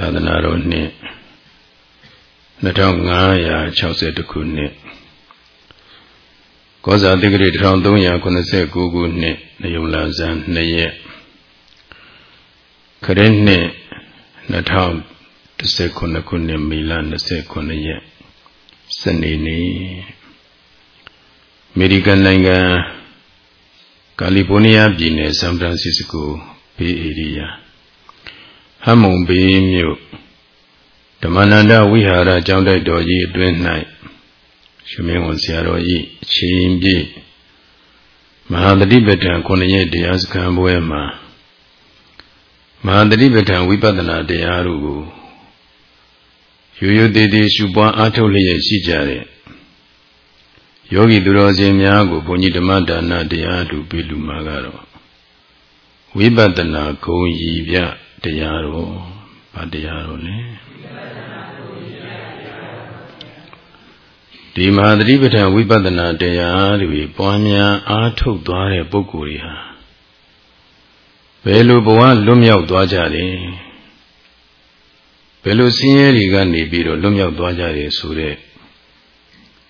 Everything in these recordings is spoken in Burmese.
သာသနာတော်နှစ်2560ခုနှစ်ကောဇာတိဂရိ1389ခုနှစ်နေုံလာဇန်2ရက်ခရစ်နှစ်2019ခုနှစ်မေလ29ရက်စနေနေ့အမေရိကန်နိုင်ငံကာလီဖိုးနီးယားပြည်နယ်ဆန်ဖရန်စစ္စကိုဘေးဧရိယာ ဟမ်မုံဘေးမြို့ဓမ္မနန္ဒဝိဟာရကျောင်းတိုက်တော်ကြီးအတွင်း၌ရှင်မင်းဝန်ဆရာတော်ဤအချိန်ပြည့်မဟာတတိပဋ္ဌာန်ခုနှစ်ရက်တရားစခန်းပွဲမှာမဟာတတိပဋ္ဌာန်ဝိပဿနာတရားတို့ကိုရိုးရိုးသေးသေးရှုပွားအားထုတ်လျက်ရှိကြတဲ့ယောဂီသူတော်စင်များကိုဘုန်းကြီးဓမ္မဒါနတရားတို့ပြုလူမှာကတော့ဝိပဿနာဂုံရည်ပြ တရားတော်ဗာတရားတော်လေဒီမဟာသတိပဋ္ဌာန်ဝိပဿနာတရားတွေပွားများအားထုတ်သွားတဲ့ပုဂ္ဂိုလ်တွေဟာဘယ်လိုဘဝလွတ်မြောက်သွားကြတယ်ဘယ်လိုဆင်းရဲတွေကနေပြီးတော့လွတ်မြောက်သွားကြတယ်ဆိုတဲ့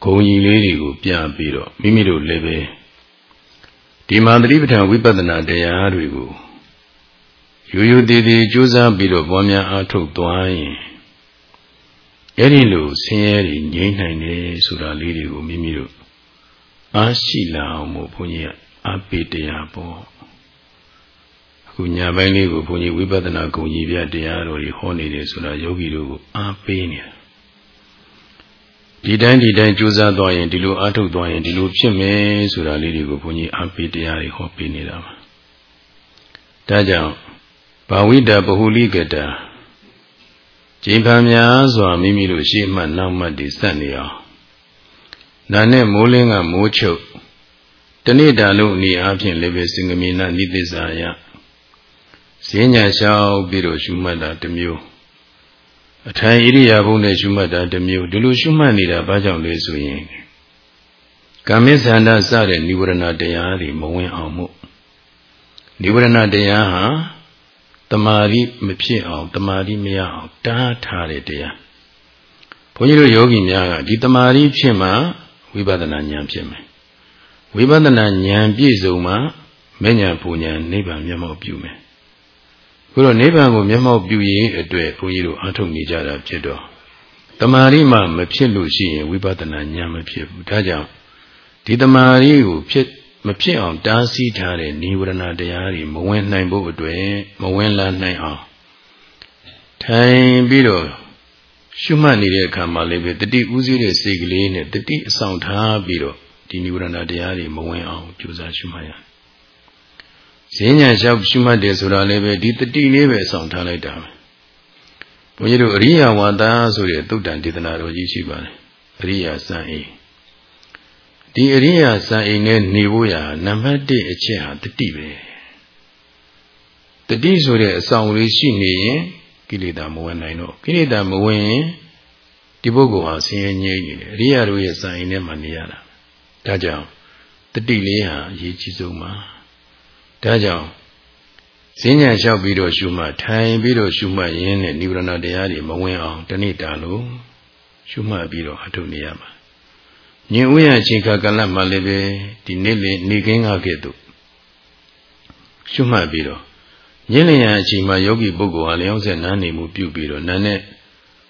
ဂုံကြီးလေးတွေကိုပြပြီးတော့မိမိတို့လည်းပဲဒီမဟာသတိပဋ္ဌာန်ဝိပဿနာတရားတွေကို ရိုးရိုးသေးသေးကြိုးစားပြီးတော့ပွားများအားထုတ်သွားရင်အဲ့ဒီလိုဆင်းရဲတွေငြိမ့်နိုင်တယ်ဆိုတာလေးတွေကိုမိမိတို့အားရှိလာအောင်မို့ဘုန်းကြီးကအားပေးတရားပေါ့အခုညာပိုင်းလေးကိုဘုန်းကြီးဝိပဿနာဂုံကြီးပြတရားတော်ကြီးဟောနေတယ်ဆိုတာယောဂီတို့ကိုအားပေးနေတာဒီတိုင်းဒီတိုင်းကြိုးစားသွားရင်ဒီလိုအားထုတ်သွားရင်ဒီလိုဖြစ်မယ်ဆိုတာလေးတွေကိုဘုန်းကြီးအားပေးတရားတွေဟောပေးနေတာပါဒါကြောင့် ဘာဝိတပဟုလိကတာကျင်ဖန်များစွာမိမိတို့ရှေ့မှနောက်မှတည်ဆက်နေအောင်နာနဲ့မိုးလင်းကမိုးချုပ်တနေ့တာလုံးအနည်းအားဖြင့်လည်းပဲစင်ကမေနနိသစ္စာယဈဉ္ညာလျှောက်ပြီးတော့ရှုမှတ်တာတစ်မျိုးအထိုင်ဣရိယာပုနဲ့ရှုမှတ်တာတစ်မျိုးဒီလိုရှုမှတ်နေတာဘာကြောင့်လဲဆိုရင်ကာမိသန္တာစတဲ့និဝရဏတရားတွေမဝင်အောင်မို့និဝရဏတရားဟာ တမာရီမဖြစ်အောင်တမာရီမရအောင်တားထားတဲ့တရားဘုန်းကြီးတို့ယောဂီများကဒီတမာရီဖြစ်မှဝိပဿနာဉာဏ်ဖြစ်မယ်ဝိပဿနာဉာဏ်ပြည့်စုံမှမဉဏ်ပူဉဏ်နိဗ္ဗာန်မျက်မှောက်ပြုမယ်ခုတော့နိဗ္ဗာန်ကိုမျက်မှောက်ပြုရေးအတွက်ဘုန်းကြီးတို့အထုတ်နေကြတာဖြစ်တော့တမာရီမှမဖြစ်လို့ရှိရင်ဝိပဿနာဉာဏ်မဖြစ်ဘူးဒါကြောင့်ဒီတမာရီကိုဖြစ် မဖြစ်အောင်တားဆီးထားတဲ့နိဝရဏတရားတွေမဝင်နိုင်ဖို့အတွက်မဝင်လာနိုင်အောင်ထိုင်ပြီးတော့ရှုမှတ်နေတဲ့အခါမှာလည်းပဲတတိဥစည်းတဲ့စိတ်ကလေးနဲ့တတိအဆောင်ထားပြီးတော့ဒီနိဝရဏတရားတွေမဝင်အောင်ကြိုးစားရှုမှတ်ရဈဉ္ညာလျှောက်ရှုမှတ်တယ်ဆိုတာလည်းပဲဒီတတိလေးပဲအဆောင်ထားလိုက်တာပဲဘုန်းကြီးတို့အရိယဝါဒဆိုတဲ့သုတ္တန်ဒေသနာတော်ကြီးရှိပါတယ်အရိယစံအေး ဒီအရိယာဇာအိမ်နဲ့နေဖို့ရာနံပါတ်1အချက်ဟာတတိပဲတတိဆိုတဲ့အဆောင်လေးရှိနေရင်ကိလေသာမဝင်နိုင်တော့ကိလေသာမဝင်ရင်ဒီပုဂ္ဂိုလ်ဟာဆင်းရဲငြိမ်းနေတယ်အရိယာတို့ရဲ့ဇာအိမ်ထဲမှာနေရတာဒါကြောင့်တတိလေးဟာအရေးကြီးဆုံးပါဒါကြောင့်ဈဉ္ညာလျှောက်ပြီးတော့ရှုမှတ်ထိုင်ပြီးတော့ရှုမှတ်ရင်းနဲ့နိဗ္ဗာန်တရားတွေမဝင်အောင်တဏိတာလို့ရှုမှတ်ပြီးတော့အထုတ်နေရမှာ ညင်ဥယျာအချိန်ခါကလမှလည်းပဲဒီနေ့လေနေခင်းကားကဲ့သို့ရှုမှတ်ပြီးတော့ညင်လျာအချိန်မှာယောဂီပုဂ္ဂိုလ်ဟာလျောင်းဆက်နားနေမှုပြုပြီးတော့နာနဲ့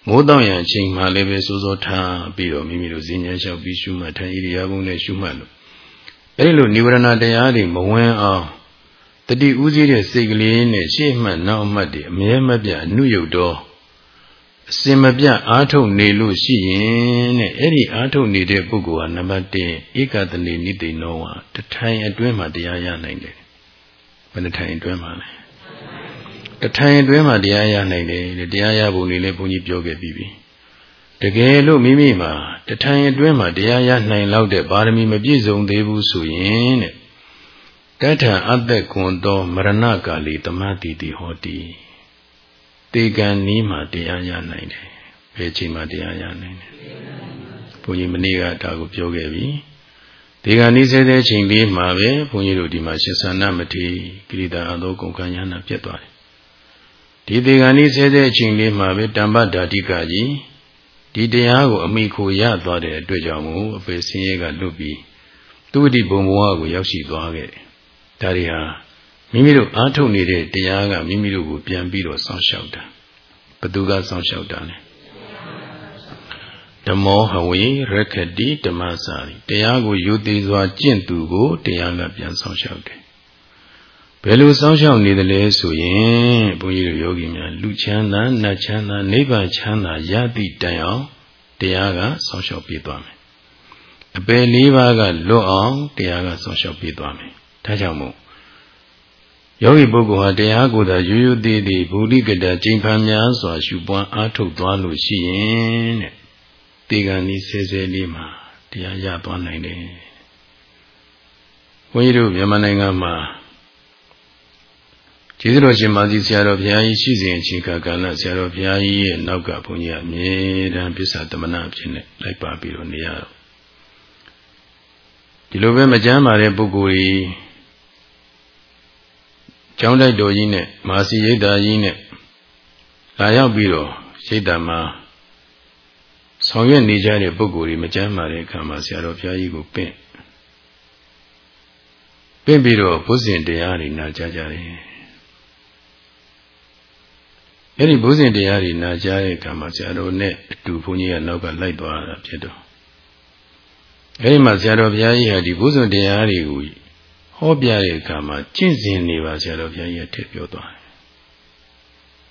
မိုးတောင်ရအချိန်မှာလည်းပဲစိုးစိုးထားပြီးတော့မိမိတို့ဈဉ္ဉံလျှောက်ပြီးရှုမှတ်ထိုင်ဣရိယာပုနဲ့ရှုမှတ်လို့အဲဒီလိုនិဝရဏတရားတွေမဝင်အောင်တတိဥစည်းတဲ့စိတ်ကလေးနဲ့ရှေ့မှတ်နောက်မှတ်တွေအမြဲမပြတ်အနုယုတ်တော့ အစင်မပြအားထုတ်နေလို့ရှိရင်တဲ့အဲ့ဒီအားထုတ်နေတဲ့ပုဂ္ဂိုလ်ဟာနံပါတ်1ဧကတနေနိသိနောဝတထိုင်အတွင်းမှာတရားရနိုင်တယ်ဘယ်နှထိုင်အတွင်းမှာလဲတထိုင်အတွင်းမှာတရားရနိုင်တယ်တရားရဖို့နေလဲဘုန်းကြီးပြောခဲ့ပြီးပြီတကယ်လို့မိမိမှာတထိုင်အတွင်းမှာတရားရနိုင်လောက်တဲ့ပါရမီမပြည့်စုံသေးဘူးဆိုရင်တဲ့တထအသက်ကွန်သောမရဏကာလီတမတိတိဟောတိ တေကံနီးမှာတရားရနိုင်တယ်ဘယ်ချိန်မှာတရားရနိုင်တယ်ဘုန်းကြီးမနေ့ကဒါကိုပြောခဲ့ပြီတေကံနီးစေတဲ့ချိန်လေးမှာပဲဘုန်းကြီးတို့ဒီမှာရှင်သန္နမထေကိရိတာအသောကုန်ခံရနာပြတ်သွားတယ်ဒဒီသေကံဤဆဲဆဲအချိန်လေးမှာပဲတမ္ပဓာတိကကြီးဒီတရားကိုအမိခိုရသွားတဲ့အတွက်ကြောင့်မို့အပေစင်းရဲကလွတ်ပြီးသူဝတိဘုံဘဝကိုရောက်ရှိသွားခဲ့တယ်။ဒါတွေဟာ မိမိတို့အားထုတ်နေတဲ့တရားကမိမိတို့ကိုပြန်ပြီးတော့စောင့်ရှောက်တာဘသူကစောင့်ရှောက်တာလဲဓမ္မောဟဝေရခတိဓမ္မစာရီတရားကိုယူသေးစွာကျင့်သူကိုတရားကပြန်စောင့်ရှောက်တယ်ဘယ်လိုစောင့်ရှောက်နေသလဲဆိုရင်ဘုန်းကြီးတို့ယောဂီများလူချမ်းသာနတ်ချမ်းသာနိဗ္ဗာန်ချမ်းသာရသည့်တိုင်အောင်တရားကစောင့်ရှောက်ပေးသွားမယ်အပယ်လေးပါးကလွတ်အောင်တရားကစောင့်ရှောက်ပေးသွားမယ်ဒါကြောင့်မို့ ယောဂီပုဂ္ဂိုလ်ဟာတရားကိုယ်သာရိုးရိုးသေးသေးဘူလိကတကျင့်ဖန်များစွာရှုပွားအားထုတ်သွားလို့ရှိရင်တဲ့တေဂန်ဤဆဲဆဲလေးမှာတရားရသွားနိုင်တယ်ဘုန်းကြီးတို့မြန်မာနိုင်ငံမှာကျေးဇူးတော်ရှင်မာသီဆရာတော်ဘုရားကြီးရှိစဉ်အချိန်ကာလဆရာတော်ဘုရားကြီးရဲ့နောက်ကဘုန်းကြီးအမြဲတမ်းပစ္စတမနာဖြစ်နေလိုက်ပါပြီးတော့နေရတော့ဒီလိုပဲမကြမ်းပါတဲ့ပုဂ္ဂိုလ်ကြီး ကျောင်းတိုက်တော်ကြီးနဲ့မာစီရိတ်တာကြီးနဲ့လာရောက်ပြီးတော့ရိတ်တာမှာဆောင်ရွက်နေကြတဲ့ပုဂ္ဂိုလ်တွေမကြမ်းပါတဲ့အခါမှာဆရာတော်ဘုရားကြီးကိုပင့်ပင့်ပြီးတော့ဘုဇင်တရားတွေနာကြားကြတယ်အဲ့ဒီဘုဇင်တရားတွေနာကြားတဲ့အခါမှာဆရာတော်နဲ့အတူဘုန်းကြီးကနောက်ကလိုက်သွားတာဖြစ်တော့အဲ့ဒီမှာဆရာတော်ဘုရားကြီးဟာဒီဘုဇင်တရားတွေကို ဟောပြတဲ့အခါမှာကျင့်စဉ်နေပါဆရာတော်ဘုရားကြီးထည့်ပြောသွားတယ်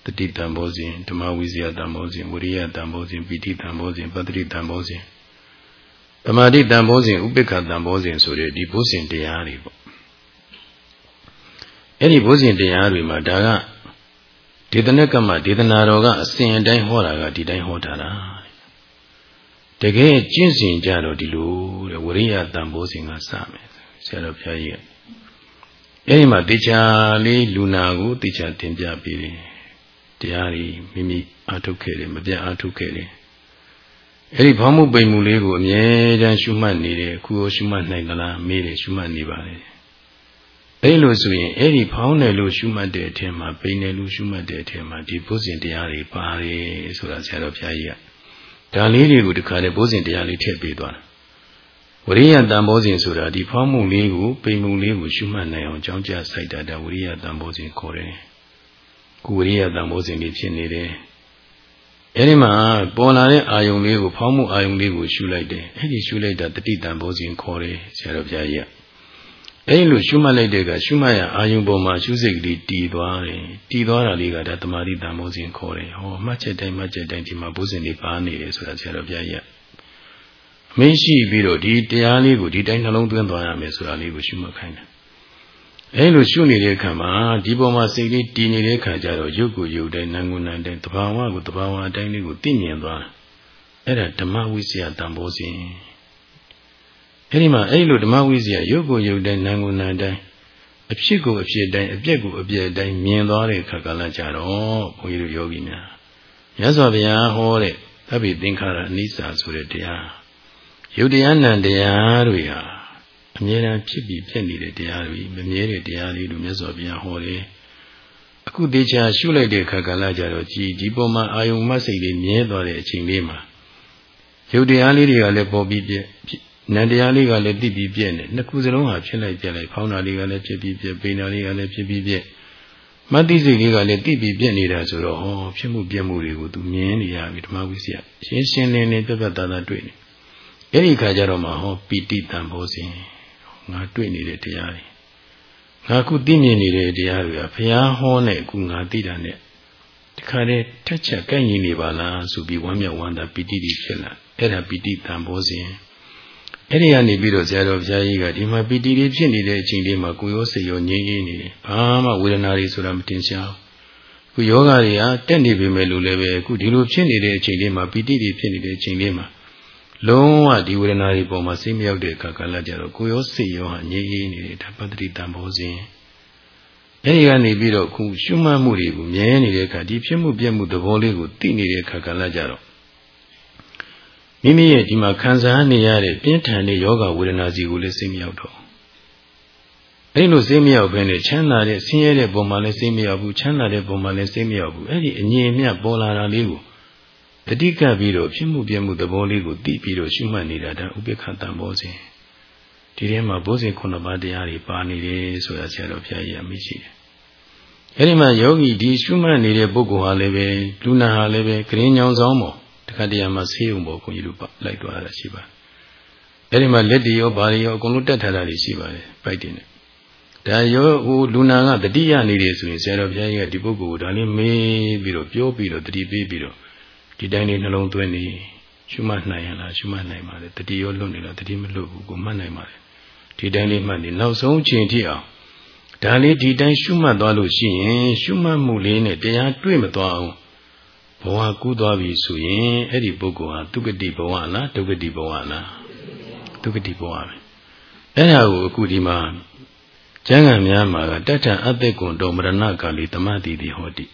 တတိတံဘောဇဉ်ဓမ္မဝိဇ္ဇာတံဘောဇဉ်ဝိရိယတံဘောဇဉ်ပိဋိတံဘောဇဉ်ပတ္တိတံဘောဇဉ်သမာဓိတံဘောဇဉ်ဥပိ္ပခတံဘောဇဉ်ဆိုတဲ့ဒီဘုဇဉ်တရားတွေပေါ့အဲ့ဒီဘုဇဉ်တရားတွေမှာဒါကဒေသနကမဒေသနာတော်ကအစဉ်အတိုင်းဟောတာကဒီတိုင်းဟောတာလားတကယ်ကျင့်စဉ်ကြတော့ဒီလိုတဲ့ဝိရိယတံဘောဇဉ်ကစမယ်ဆရာတော်ဘုရားကြီးက အဲဒီမှာတေချာလေးလူနာကိုတေချာတင်ပြပေးတယ်တရားတွေမိမိအားထုတ်ခဲ့တယ်မပြတ်အားထုတ်ခဲ့တယ်အဲဒီဘောင်းမှုပိန်မှုလေးကိုအမြဲတမ်းရှုမှတ်နေတယ်အခုရောရှုမှတ်နိုင်သလားမေးတယ်ရှုမှတ်နေပါလေအဲလိုဆိုရင်အဲ့ဒီဖောင်းတယ်လို့ရှုမှတ်တဲ့အထက်မှာပိန်တယ်လို့ရှုမှတ်တဲ့အထက်မှာဒီဘုဇင်တရားတွေပါတယ်ဆိုတာဆရာတော်ဘုရားကြီးကဒါလေးတွေကိုတခါလေဘုဇင်တရားလေးထည့်ပေးသွားတာ ဝရိယတန်ဖိုးစဉ်ဆိုတာဒီဖောင်းမှုလေးကိုပိန်မှုလေးကိုရှုမှတ်နိုင်အောင်ကြောင်းကြစိုက်တာဒါဝရိယတန်ဖိုးစဉ်ခေါ်တယ်။ကိုဝရိယတန်ဖိုးစဉ်လေးဖြစ်နေတယ်။အဲဒီမှာပေါ်လာတဲ့အာယုံလေးကိုဖောင်းမှုအာယုံလေးကိုရှုလိုက်တယ်။အဲဒီရှုလိုက်တာတတိတန်ဖိုးစဉ်ခေါ်တယ်ဆရာတော်ဘုရားကြီးက။အဲဒီလိုရှုမှတ်လိုက်တဲ့ကရှုမှတ်ရအာယုံပေါ်မှာရှုစိတ်ကလေးတည်သွားတယ်။တည်သွားတာလေးကဒါတမာတိတန်ဖိုးစဉ်ခေါ်တယ်။ဟောမှတ်ချက်တိုင်းမှတ်ချက်တိုင်းဒီမှာဘုဇင်လေးပါနေတယ်ဆိုတာဆရာတော်ဘုရားကြီးက မင်းရှိပြီးတော့ဒီတရားလေးကိုဒီတိုင်းနှလုံးသွင်းသွားရမယ်ဆိုတာလေးကိုရှုမှတ်ခိုင်းတယ်အဲလိုရှုနေတဲ့အခါမှာဒီပေါ်မှာစိတ်လေးတည်နေတဲ့အခါကျတော့ရုပ်ကိုရုပ်တိုင်းနာမ်ကိုနာမ်တိုင်းတဘာဝကိုတဘာဝအတိုင်းလေးကိုသိမြင်သွားအဲ့ဒါဓမ္မဝိဇ္ဇာတန်ဖိုးစဉ်အဲ့ဒီမှာအဲ့လိုဓမ္မဝိဇ္ဇာရုပ်ကိုရုပ်တိုင်းနာမ်ကိုနာမ်တိုင်းအဖြစ်ကိုအဖြစ်တိုင်းအပြက်ကိုအပြက်တိုင်းမြင်သွားတဲ့အခါကလည်းကြတော့ဘုန်းကြီးတို့ယောဂီများမြတ်စွာဘုရားဟောတဲ့သဗ္ဗေသင်္ခါရအနိစ္စဆိုတဲ့တရား ယုတ်တရားနံတရားတွေဟာအမြဲတမ်းဖြစ်ပြီးပြည့်နေတဲ့တရားတွေမမြဲတဲ့တရားတွေလို့မြတ်စွာဘုရားဟောတယ်အခုတေချာရှုလိုက်တဲ့အခါကလည်းကြတော့ကြည်ဒီပုံမှာအာယုံမစိတ်လေးမြဲသွားတဲ့အချိန်လေးမှာယုတ်တရားလေးတွေကလည်းပေါ်ပြီးပြည့်နံတရားလေးကလည်းတိပြီးပြည့်နေနှစ်ခုစလုံးဟာဖြစ်လိုက်ပြည့်လိုက်ဖောင်းတာလေးကလည်းဖြစ်ပြီးပြည့်ပိန်တာလေးကလည်းဖြစ်ပြီးပြည့်မတ္တိစိတ်လေးကလည်းတိပြီးပြည့်နေတာဆိုတော့ဟောဖြစ်မှုပြည့်မှုတွေကိုသူမြင်နေရပြီဓမ္မဝိစီယရှင်းရှင်းလင်းလင်းပြတ်ပြတ်သားသားတွေ့နေ အဲ့ဒီခါကျတော့မှဟောပီတိတံဘောစဉ်ငါတွေ့နေတဲ့တရားတွေငါခုသိမြင်နေတဲ့တရားတွေကဘုရားဟောနဲ့အခုငါသိတာနဲ့တခါတည်းထက်ချက်ကိုက်ညီနေပါလားဆိုပြီးဝမ်းမြောက်ဝမ်းသာပီတိတိဖြစ်လာအဲ့ဒါပီတိတံဘောစဉ်အဲ့ဒီကနေပြီးတော့ဆရာတော်ဘုရားကြီးကဒီမှာပီတိလေးဖြစ်နေတဲ့အချိန်လေးမှာကိုယ်ရောစိတ်ရောငြိမ်းငြိမ်းနေတယ်ဘာမှဝေဒနာတွေဆိုတာမတင်ရှားဘူးခုယောဂတွေဟာတက်နေပြီမဲ့လို့လည်းပဲအခုဒီလိုဖြစ်နေတဲ့အချိန်လေးမှာပီတိတွေဖြစ်နေတဲ့အချိန်လေးမှာ လုံးဝဒီဝေဒနာတွေပေါ်မှာစိတ်မရောက်တဲ့အခါကလည်းကြတော့ကိုယ်ရောစိတ်ရောဟာငြိမ်းငြိမ်းနေတယ်ဒါပတ္တိတံဘောစဉ်အဲဒီကနေပြီးတော့ခုရှုမှတ်မှုတွေကိုမြဲနေတဲ့အခါဒီဖြစ်မှုပြက်မှုသဘောလေးကိုသိနေတဲ့အခါကလည်းကြတော့မိမိရဲ့ဒီမှာခံစားနေရတဲ့ပြင်းထန်တဲ့ယောဂဝေဒနာစီကိုလည်းစိတ်မရောက်တော့အဲအဲ့လိုစိတ်မရောက်ဘဲနဲ့ချမ်းသာတဲ့ဆင်းရဲတဲ့ပုံမှန်လည်းစိတ်မရောက်ဘူးချမ်းသာတဲ့ပုံမှန်လည်းစိတ်မရောက်ဘူးအဲ့ဒီအငြိအမြတ်ပေါ်လာတာလေးကို တတိကပ်ပြီးတော့ဖြစ်မှုပြမှုသဘောလေးကိုသိပြီးတော့ရှုမှတ်နေတာဒါဥပေက္ခတံဘောစဉ်ဒီထဲမှာဘုဇင်ခုနှစ်ပါးတရားတွေပါနေတယ်ဆိုတာဆရာတော်ဘုရားကြီးအမိရှိတယ်အဲ့ဒီမှာယောဂီဒီရှုမှတ်နေတဲ့ပုဂ္ဂိုလ်ဟာလည်းပဲလူနာဟာလည်းပဲဂရင်းညောင်ဆောင်ပေါ်တခါတည်းမှာဆေးုံပေါ်ခွန်ကြီးတို့လိုက်သွားတာရှိပါတယ်အဲ့ဒီမှာလက်တီရောဘာတွေရောအကုန်လုံးတက်ထားတာတွေရှိပါတယ်ပိုက်တင်နဲ့ဒါရောဟိုလူနာကတတိယနေတယ်ဆိုရင်ဆရာတော်ဘုရားကြီးကဒီပုဂ္ဂိုလ်ကိုဒါလေးမေးပြီးတော့ပြောပြီးတော့တတိပေးပြီးတော့ ဒီတိုင်းလေးနှလုံးသွင်းနေရှုမှတ်နိုင်ရလားရှုမှတ်နိုင်ပါလေတတိရောလွတ်နေလားတတိမလွတ်ဘူးကိုမှတ်နိုင်ပါလေဒီတိုင်းလေးမှတ်နေနောက်ဆုံးချိန်ထိအောင်ဒါလေးဒီတိုင်းရှုမှတ်သွားလို့ရှိရင်ရှုမှတ်မှုလေးနဲ့တရားတွေ့မသွားအောင်ဘဝကူးသွားပြီဆိုရင်အဲ့ဒီပုဂ္ဂိုလ်ဟာဒုက္ကတိဘဝလားဒုက္ကတိဘဝလားဒုက္ကတိဘဝပဲအဲ့ဒါကိုအခုဒီမှာကျမ်းဂန်များမှာကတထအသက်ကွန်တော်မရဏကာလီတမတိတိဟောတိ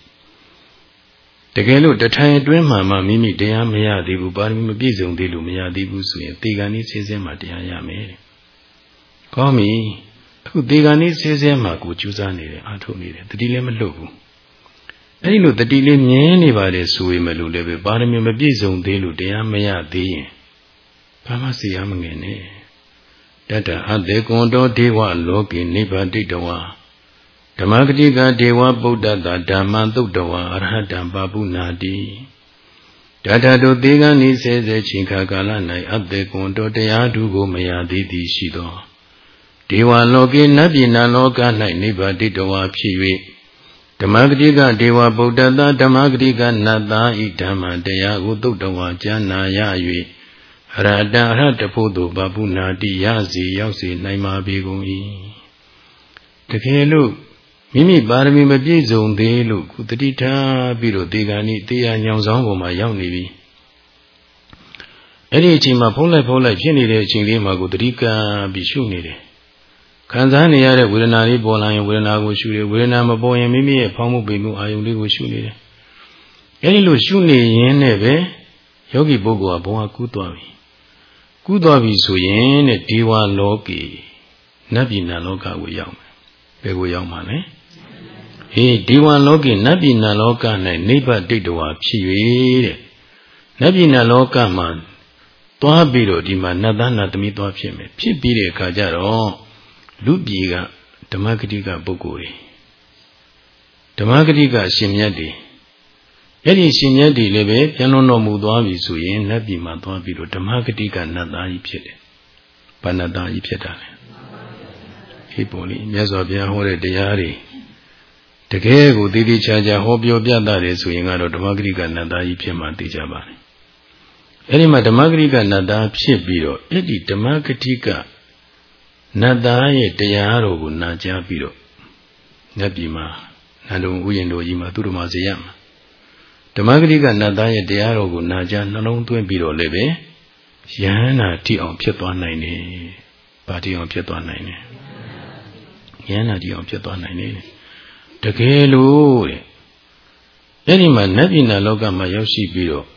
တကယ်လို့တထိုင်အတွင်းမှာမှမိမိတရားမရသေးဘူးပါရမီမပြည့်စုံသေးလို့မရသေးဘူးဆိုရင်တေဂန်ဤဆင်းဆင်းမှာတရားရမယ်တဲ့။ကောင်းပြီအခုတေဂန်ဤဆင်းဆင်းမှာကိုကြိုးစားနေတယ်အားထုတ်နေတယ်တတိလည်းမလွတ်ဘူး။အဲဒီလိုတတိလေးမြင်နေပါလေဆိုရင်မလို့လည်းပဲပါရမီမပြည့်စုံသေးလို့တရားမရသေးရင်ဘာမှစီရမငင်နဲ့တတအတေကွန်တော်ဒေဝလောကေနိဗ္ဗာတိတဝါ ဓမ္မဂတိကဒေဝဗုဒ္ဓတာဓမ္မသုတ်တဝါအရဟတံပါပုနာတိတထတို့သေကံဤဆဲဆဲချိန်ခါကာလ၌အတေကွန်တော်တရားဓုကိုမရသေးသည်ရှိသောဒေဝလောကေနတ်ပြည်နာလောက၌နိဗ္ဗာတိတဝါဖြစ်၍ဓမ္မဂတိကဒေဝဗုဒ္ဓတာဓမ္မဂတိကနတ်သားဤဓမ္မတရားကိုသုတ်တဝါကျမ်းနာရ၍အရဟတအရဟတဖို့သို့ဗဗုနာတိရစီရောက်စီနိုင်ပါပေကုန်၏တကယ်လို့ မိမိပါရမီမပြည့်စုံသေးလို့ခုတတိထားပြီးတော့ဒေဂာနိတရားညောင်ဆောင်ပေါ်မှာရောက်နေပြီအဲ့ဒီအချိန်မှာဖုံးလိုက်ဖုံးလိုက်ဖြစ်နေတဲ့အချိန်လေးမှာကိုတတိကံပြီးရှုနေတယ်ခံစားနေရတဲ့ဝေဒနာလေးပေါ်လာရင်ဝေဒနာကိုရှုတယ်ဝေဒနာမပေါ်ရင်မိမိရဲ့ဖောင်းမှုပိမှုအာယုံလေးကိုရှုနေတယ်အဲ့ဒီလိုရှုနေရင်းနဲ့ပဲယောဂီပုဂ္ဂိုလ်ကဘဝကူးသွားပြီကူးသွားပြီဆိုရင်တဲ့ဒေဝလောကေနတ်ပြည်နတ်လောကကိုရောက်မယ်ဘယ်ကိုရောက်မှာလဲ ဟေးဒေဝလောကေနတ်ပြည်နတ်လောက၌နိဗ္ဗတိတဝါဖြစ်၍တဲ့နတ်ပြည်နတ်လောကမှာသွားပြီးတော့ဒီမှာနတ်သားနတ်သမီးသွားဖြစ်မယ်ဖြစ်ပြီးတဲ့အခါကျတော့လူပြည်ကဓမ္မဂတိကပုဂ္ဂိုလ်တွေဓမ္မဂတိကအရှင်မြတ်တွေအဲ့ဒီရှင်မြတ်တွေလည်းပဲပြန်လွန်တော်မူသွားပြီဆိုရင်နတ်ပြည်မှာသွားပြီးတော့ဓမ္မဂတိကနတ်သားကြီးဖြစ်တယ်။ဘာနတ်သားကြီးဖြစ်တာလဲ။ဟေ့ပေါ်လေမြတ်စွာဘုရားဟောတဲ့တရားတွေ တကယ်ကိုတည်တည်ချာချာဟောပြောပြတာတယ်ဆိုရင်ကတော့ဓမ္မဂရိကနတ်သားကြီးဖြစ်မှသိကြပါလိမ့်။အဲဒီမှာဓမ္မဂရိကနတ်သားဖြစ်ပြီးတော့အဲ့ဒီဓမ္မဂတိကနတ်သားရဲ့တရားတော်ကိုနာကြားပြီးတော့ညပြည်မှာနန္ဒုံဥယျာဉ်တော်ကြီးမှာသူတော်မဇေယမှာဓမ္မဂရိကနတ်သားရဲ့တရားတော်ကိုနာကြားနှလုံးသွင်းပြီးတော့လည်းပဲယဟန္တာတိအောင်ဖြစ်သွားနိုင်တယ်။ဗာတိအောင်ဖြစ်သွားနိုင်တယ်။ယဟန္တာတိအောင်ဖြစ်သွားနိုင်တယ်။ တကယ်လို့တဲ့အဲ့ဒီမှာနတ်ပြည်နာလောကမှာရောက်ရှိပြီးတော့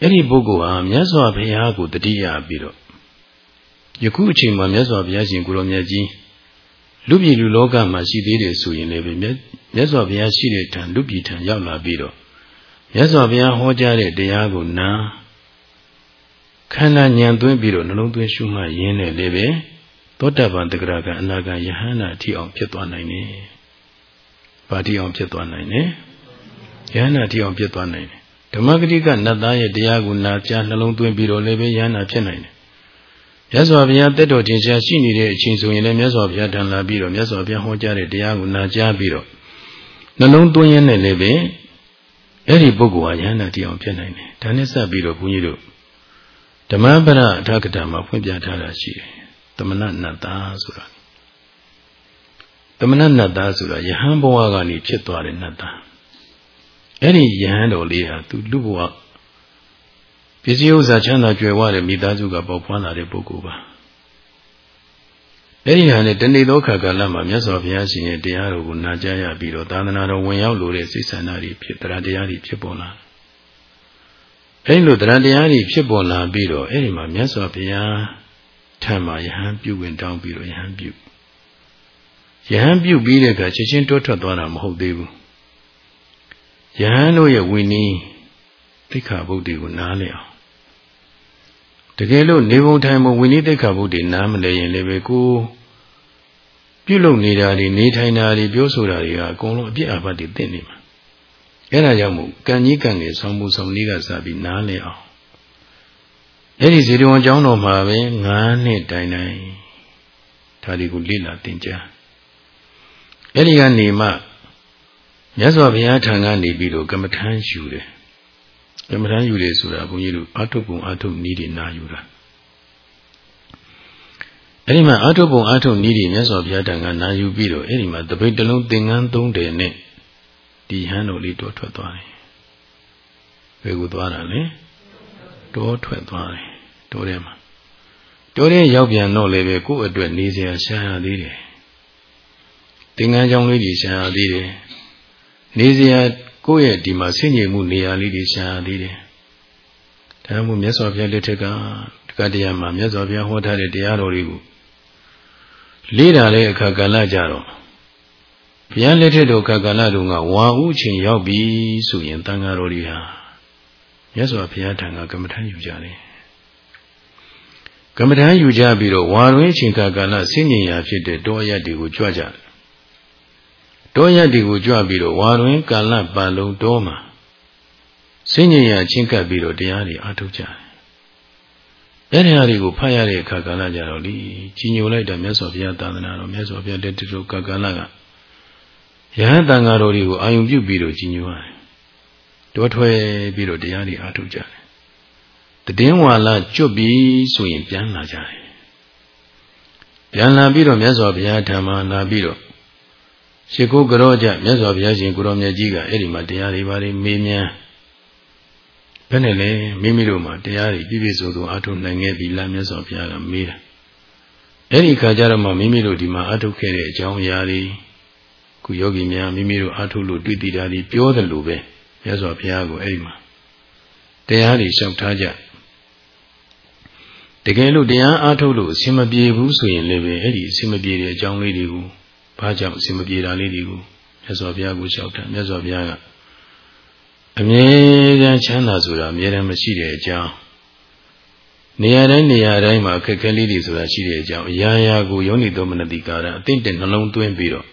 အဲ့ဒီပုဂ္ဂိုလ်ဟာမြတ်စွာဘုရားကိုတတိယပြီးတော့ယခုအချိန်မှာမြတ်စွာဘုရားရှင်ကိုရောမြတ်ကြီးလူပြည်လူလောကမှာရှိသေးတယ်ဆိုရင်လည်းမြတ်စွာဘုရားရှိတဲ့ထံလူပြည်ထံရောက်လာပြီးတော့မြတ်စွာဘုရားဟောကြားတဲ့တရားကိုနာခန္ဓာဉာဏ်သွင်းပြီးတော့နှလုံးသွင်းရှုမှတ်ရင်းနဲ့လည်းပဲသောတပန်တဂရကအနာဂံယဟန္တာအထိအောင်ဖြစ်သွားနိုင်တယ်။ ဘာတိအောင်ဖြစ်သွားနိုင်လဲ။ယဟန္တာအထိအောင်ဖြစ်သွားနိုင်တယ်။ဓမ္မဂတိကနတ်သားရဲ့တရားကိုနာကြားနှလုံးသွင်းပြီးတော့လည်းပဲယဟန္တာဖြစ်နိုင်တယ်။မြတ်စွာဘုရားတက်တော်တင်ရှားရှိနေတဲ့အချိန်ဆိုရင်လည်းမြတ်စွာဘုရားတန်လာပြီးတော့မြတ်စွာဘုရားဟောကြားတဲ့တရားကိုနာကြားပြီးတော့နှလုံးသွင်းရင်းနဲ့လည်းပဲအဲ့ဒီပုဂ္ဂိုလ်ဟာယန္တာတရားဖြစ်နိုင်တယ်ဒါနဲ့စပ်ပြီးတော့ဘုန်းကြီးတို့ဓမ္မပရအထာကတာမှာဖွင့်ပြထားတာရှိတယ်သမဏနတ္တာဆိုတာ သမဏနတ္တာဆိုတာယဟန်ဘဝကနေဖြစ်သွားတဲ့နတ္တာအဲ့ဒီယဟန်တော်လေးဟာသူလူဘဝပစ္စည်းဥစ္စာချမ်းသာကြွယ်ဝတဲ့မိသားစုကပေါ်ဖွားလာတဲ့ပုဂ္ဂိုလ်ပါအဲ့ဒီဟာနဲ့တဏိသောခါကာလမှာမြတ်စွာဘုရားရှင်ရဲ့တရားတော်ကိုနာကြားရပြီးတော့သာသနာတော်ဝင်ရောက်လို့တဲ့စိတ်ဆန္ဒတွေဖြစ်တရားတရားတွေဖြစ်ပေါ်လာအဲ့လိုတရားတရားတွေဖြစ်ပေါ်လာပြီးတော့အဲ့ဒီမှာမြတ်စွာဘုရားထံမှာယဟန်ပြုဝင်တောင်းပြီးတော့ယဟန်ပြု ယဟန်ပြုတ်ပြီးတဲ့အခါချက်ချင်းတွတ်ထွက်သွားတာမဟုတ်သေးဘူးယဟန်တို့ရဲ့ဝိနည်းသိက္ခာပုဒ်တွေကိုနားလည်အောင်တကယ်လို့နေပုံထိုင်ပုံဝိနည်းသိက္ခာပုဒ်တွေနားမလဲရင်လည်းပဲကိုပြုတ်လုံနေတာတွေနေထိုင်တာတွေပြောဆိုတာတွေကအကုန်လုံးအပြစ်အပတ်တွေသိနေမှာအဲ့ဒါကြောင့်မို့ကံကြီးကံငယ်ဆောင်းမှုဆောင်းနည်းကစပြီးနားလည်အောင်အဲ့ဒီဇေတဝန်ကျောင်းတော်မှာပဲ9နှစ်တိုင်တိုင်ဒါတွေကိုလေ့လာသင်ကြား အဲ့ဒီကနေမှမြတ်စွာဘုရားထံကနေပြီးတော့ကမ္မထမ်းယူတယ်ကမ္မထမ်းယူတယ်ဆိုတာဘုန်းကြီးတို့အာထုပ်ပုံအာထုပ်နည်းတွေနာယူတာအဲ့ဒီမှာအာထုပ်ပုံအာထုပ်နည်းတွေမြတ်စွာဘုရားထံကနာယူပြီးတော့အဲ့ဒီမှာတပိတ်တလုံးသင်္ကန်းသုံးတယ်နဲ့ဒီဟန်းတော်လေးတောထွက်သွားတယ်ဘယ်ကိုသွားတာလဲတောထွက်သွားတယ်တောထဲမှာတောထဲရောက်ပြန်တော့လည်းပဲကိုယ့်အတွက်နေစရာရှာရသေးတယ် သင်္ကန်းကြောင်းလေးကြီးရှာရသေးတယ်နေစရာကိုယ့်ရဲ့ဒီမှာဆင်ញင်မှုနေရာလေးတွေရှာရသေးတယ်ဒါမှမဟုတ်မြတ်စွာဘုရားလက်ထက်ကတက္ကတရားမှာမြတ်စွာဘုရားဟောထားတဲ့တရားတော်တွေကိုလေးတာတဲ့အခါကာလကြတော့ဘုရားလက်ထက်တော်ခါကာလတုန်းကဝါဥချင်းရောက်ပြီဆိုရင်တန်ဃာတော်တွေဟာမြတ်စွာဘုရားထံကကမ္မထမ်းယူကြတယ်ကမ္မထမ်းယူကြပြီးတော့ဝါရင်းချင်းခါကာလဆင်းញင်ရာဖြစ်တဲ့တောရက်တွေကိုကြွကြတယ် တောရက်တွေကိုကြွပြီးတော့ဝါရင်းကာလပတ်လုံးတောမှာဆင်းញင်ရာချင်းကပ်ပြီးတော့တရားတွေအားထုတ်ကြတယ်အဲ့ဒီဟာတွေကိုဖတ်ရတဲ့အခါကာလကြတော့လေကြီးညိုလိုက်တာမြတ်စွာဘုရားသာသနာတော်မြတ်စွာဘုရားလက်တတော်ကာကာလကယဟန်တန်ဃာတော်တွေကိုအာယုံပြုပြီးတော့ကြီးညိုရတယ်တောထွဲပြီးတော့တရားတွေအားထုတ်ကြတယ်တည်င်းဝါလာကျွတ်ပြီးဆိုရင်ပြန်လာကြတယ်ပြန်လာပြီးတော့မြတ်စွာဘုရားဓမ္မလာပြီးတော့ ရှ िख ိုးကြောကြမြတ်စွာဘုရားရှင်ကိုရောမြတ်ကြီးကအဲ့ဒီမှာတရားတွေပါလိမေးမြန်းဘယ်နဲ့လဲမိမိတို့မှာတရားတွေပြည့်ပြည့်စုံစုံအားထုတ်နိုင်ခဲ့ပြီလားမြတ်စွာဘုရားကမေးတာအဲ့ဒီခါကျတော့မှမိမိတို့ဒီမှာအားထုတ်ခဲ့တဲ့အကြောင်းအရာတွေခုယောဂီများမိမိတို့အားထုတ်လို့တွေ့တည်တာဒီပြောတယ်လို့ပဲမြတ်စွာဘုရားကိုအဲ့ဒီမှာတရားတွေလျှောက်ထားကြတကယ်လို့တရားအားထုတ်လို့အဆင်မပြေဘူးဆိုရင်လည်းပဲအဲ့ဒီအဆင်မပြေတဲ့အကြောင်းလေးတွေကို ဘာကြောင့်အဆင်မပြေတာလေးတွေကိုမြတ်စွာဘုရားကိုလျှောက်တာမြတ်စွာဘုရားကအမြဲတမ်းချမ်းသာဆိုတာအမြဲတမ်းမရှိတဲ့အကြောင်းနေရာတိုင်းနေရာတိုင်းမှာအခက်ခဲလေးတွေဆိုတာရှိတဲ့အကြောင်းအရာရာကိုယောနိသောမနတိကာရအသိတဲ့နှလုံးသွင်းပြီးတော့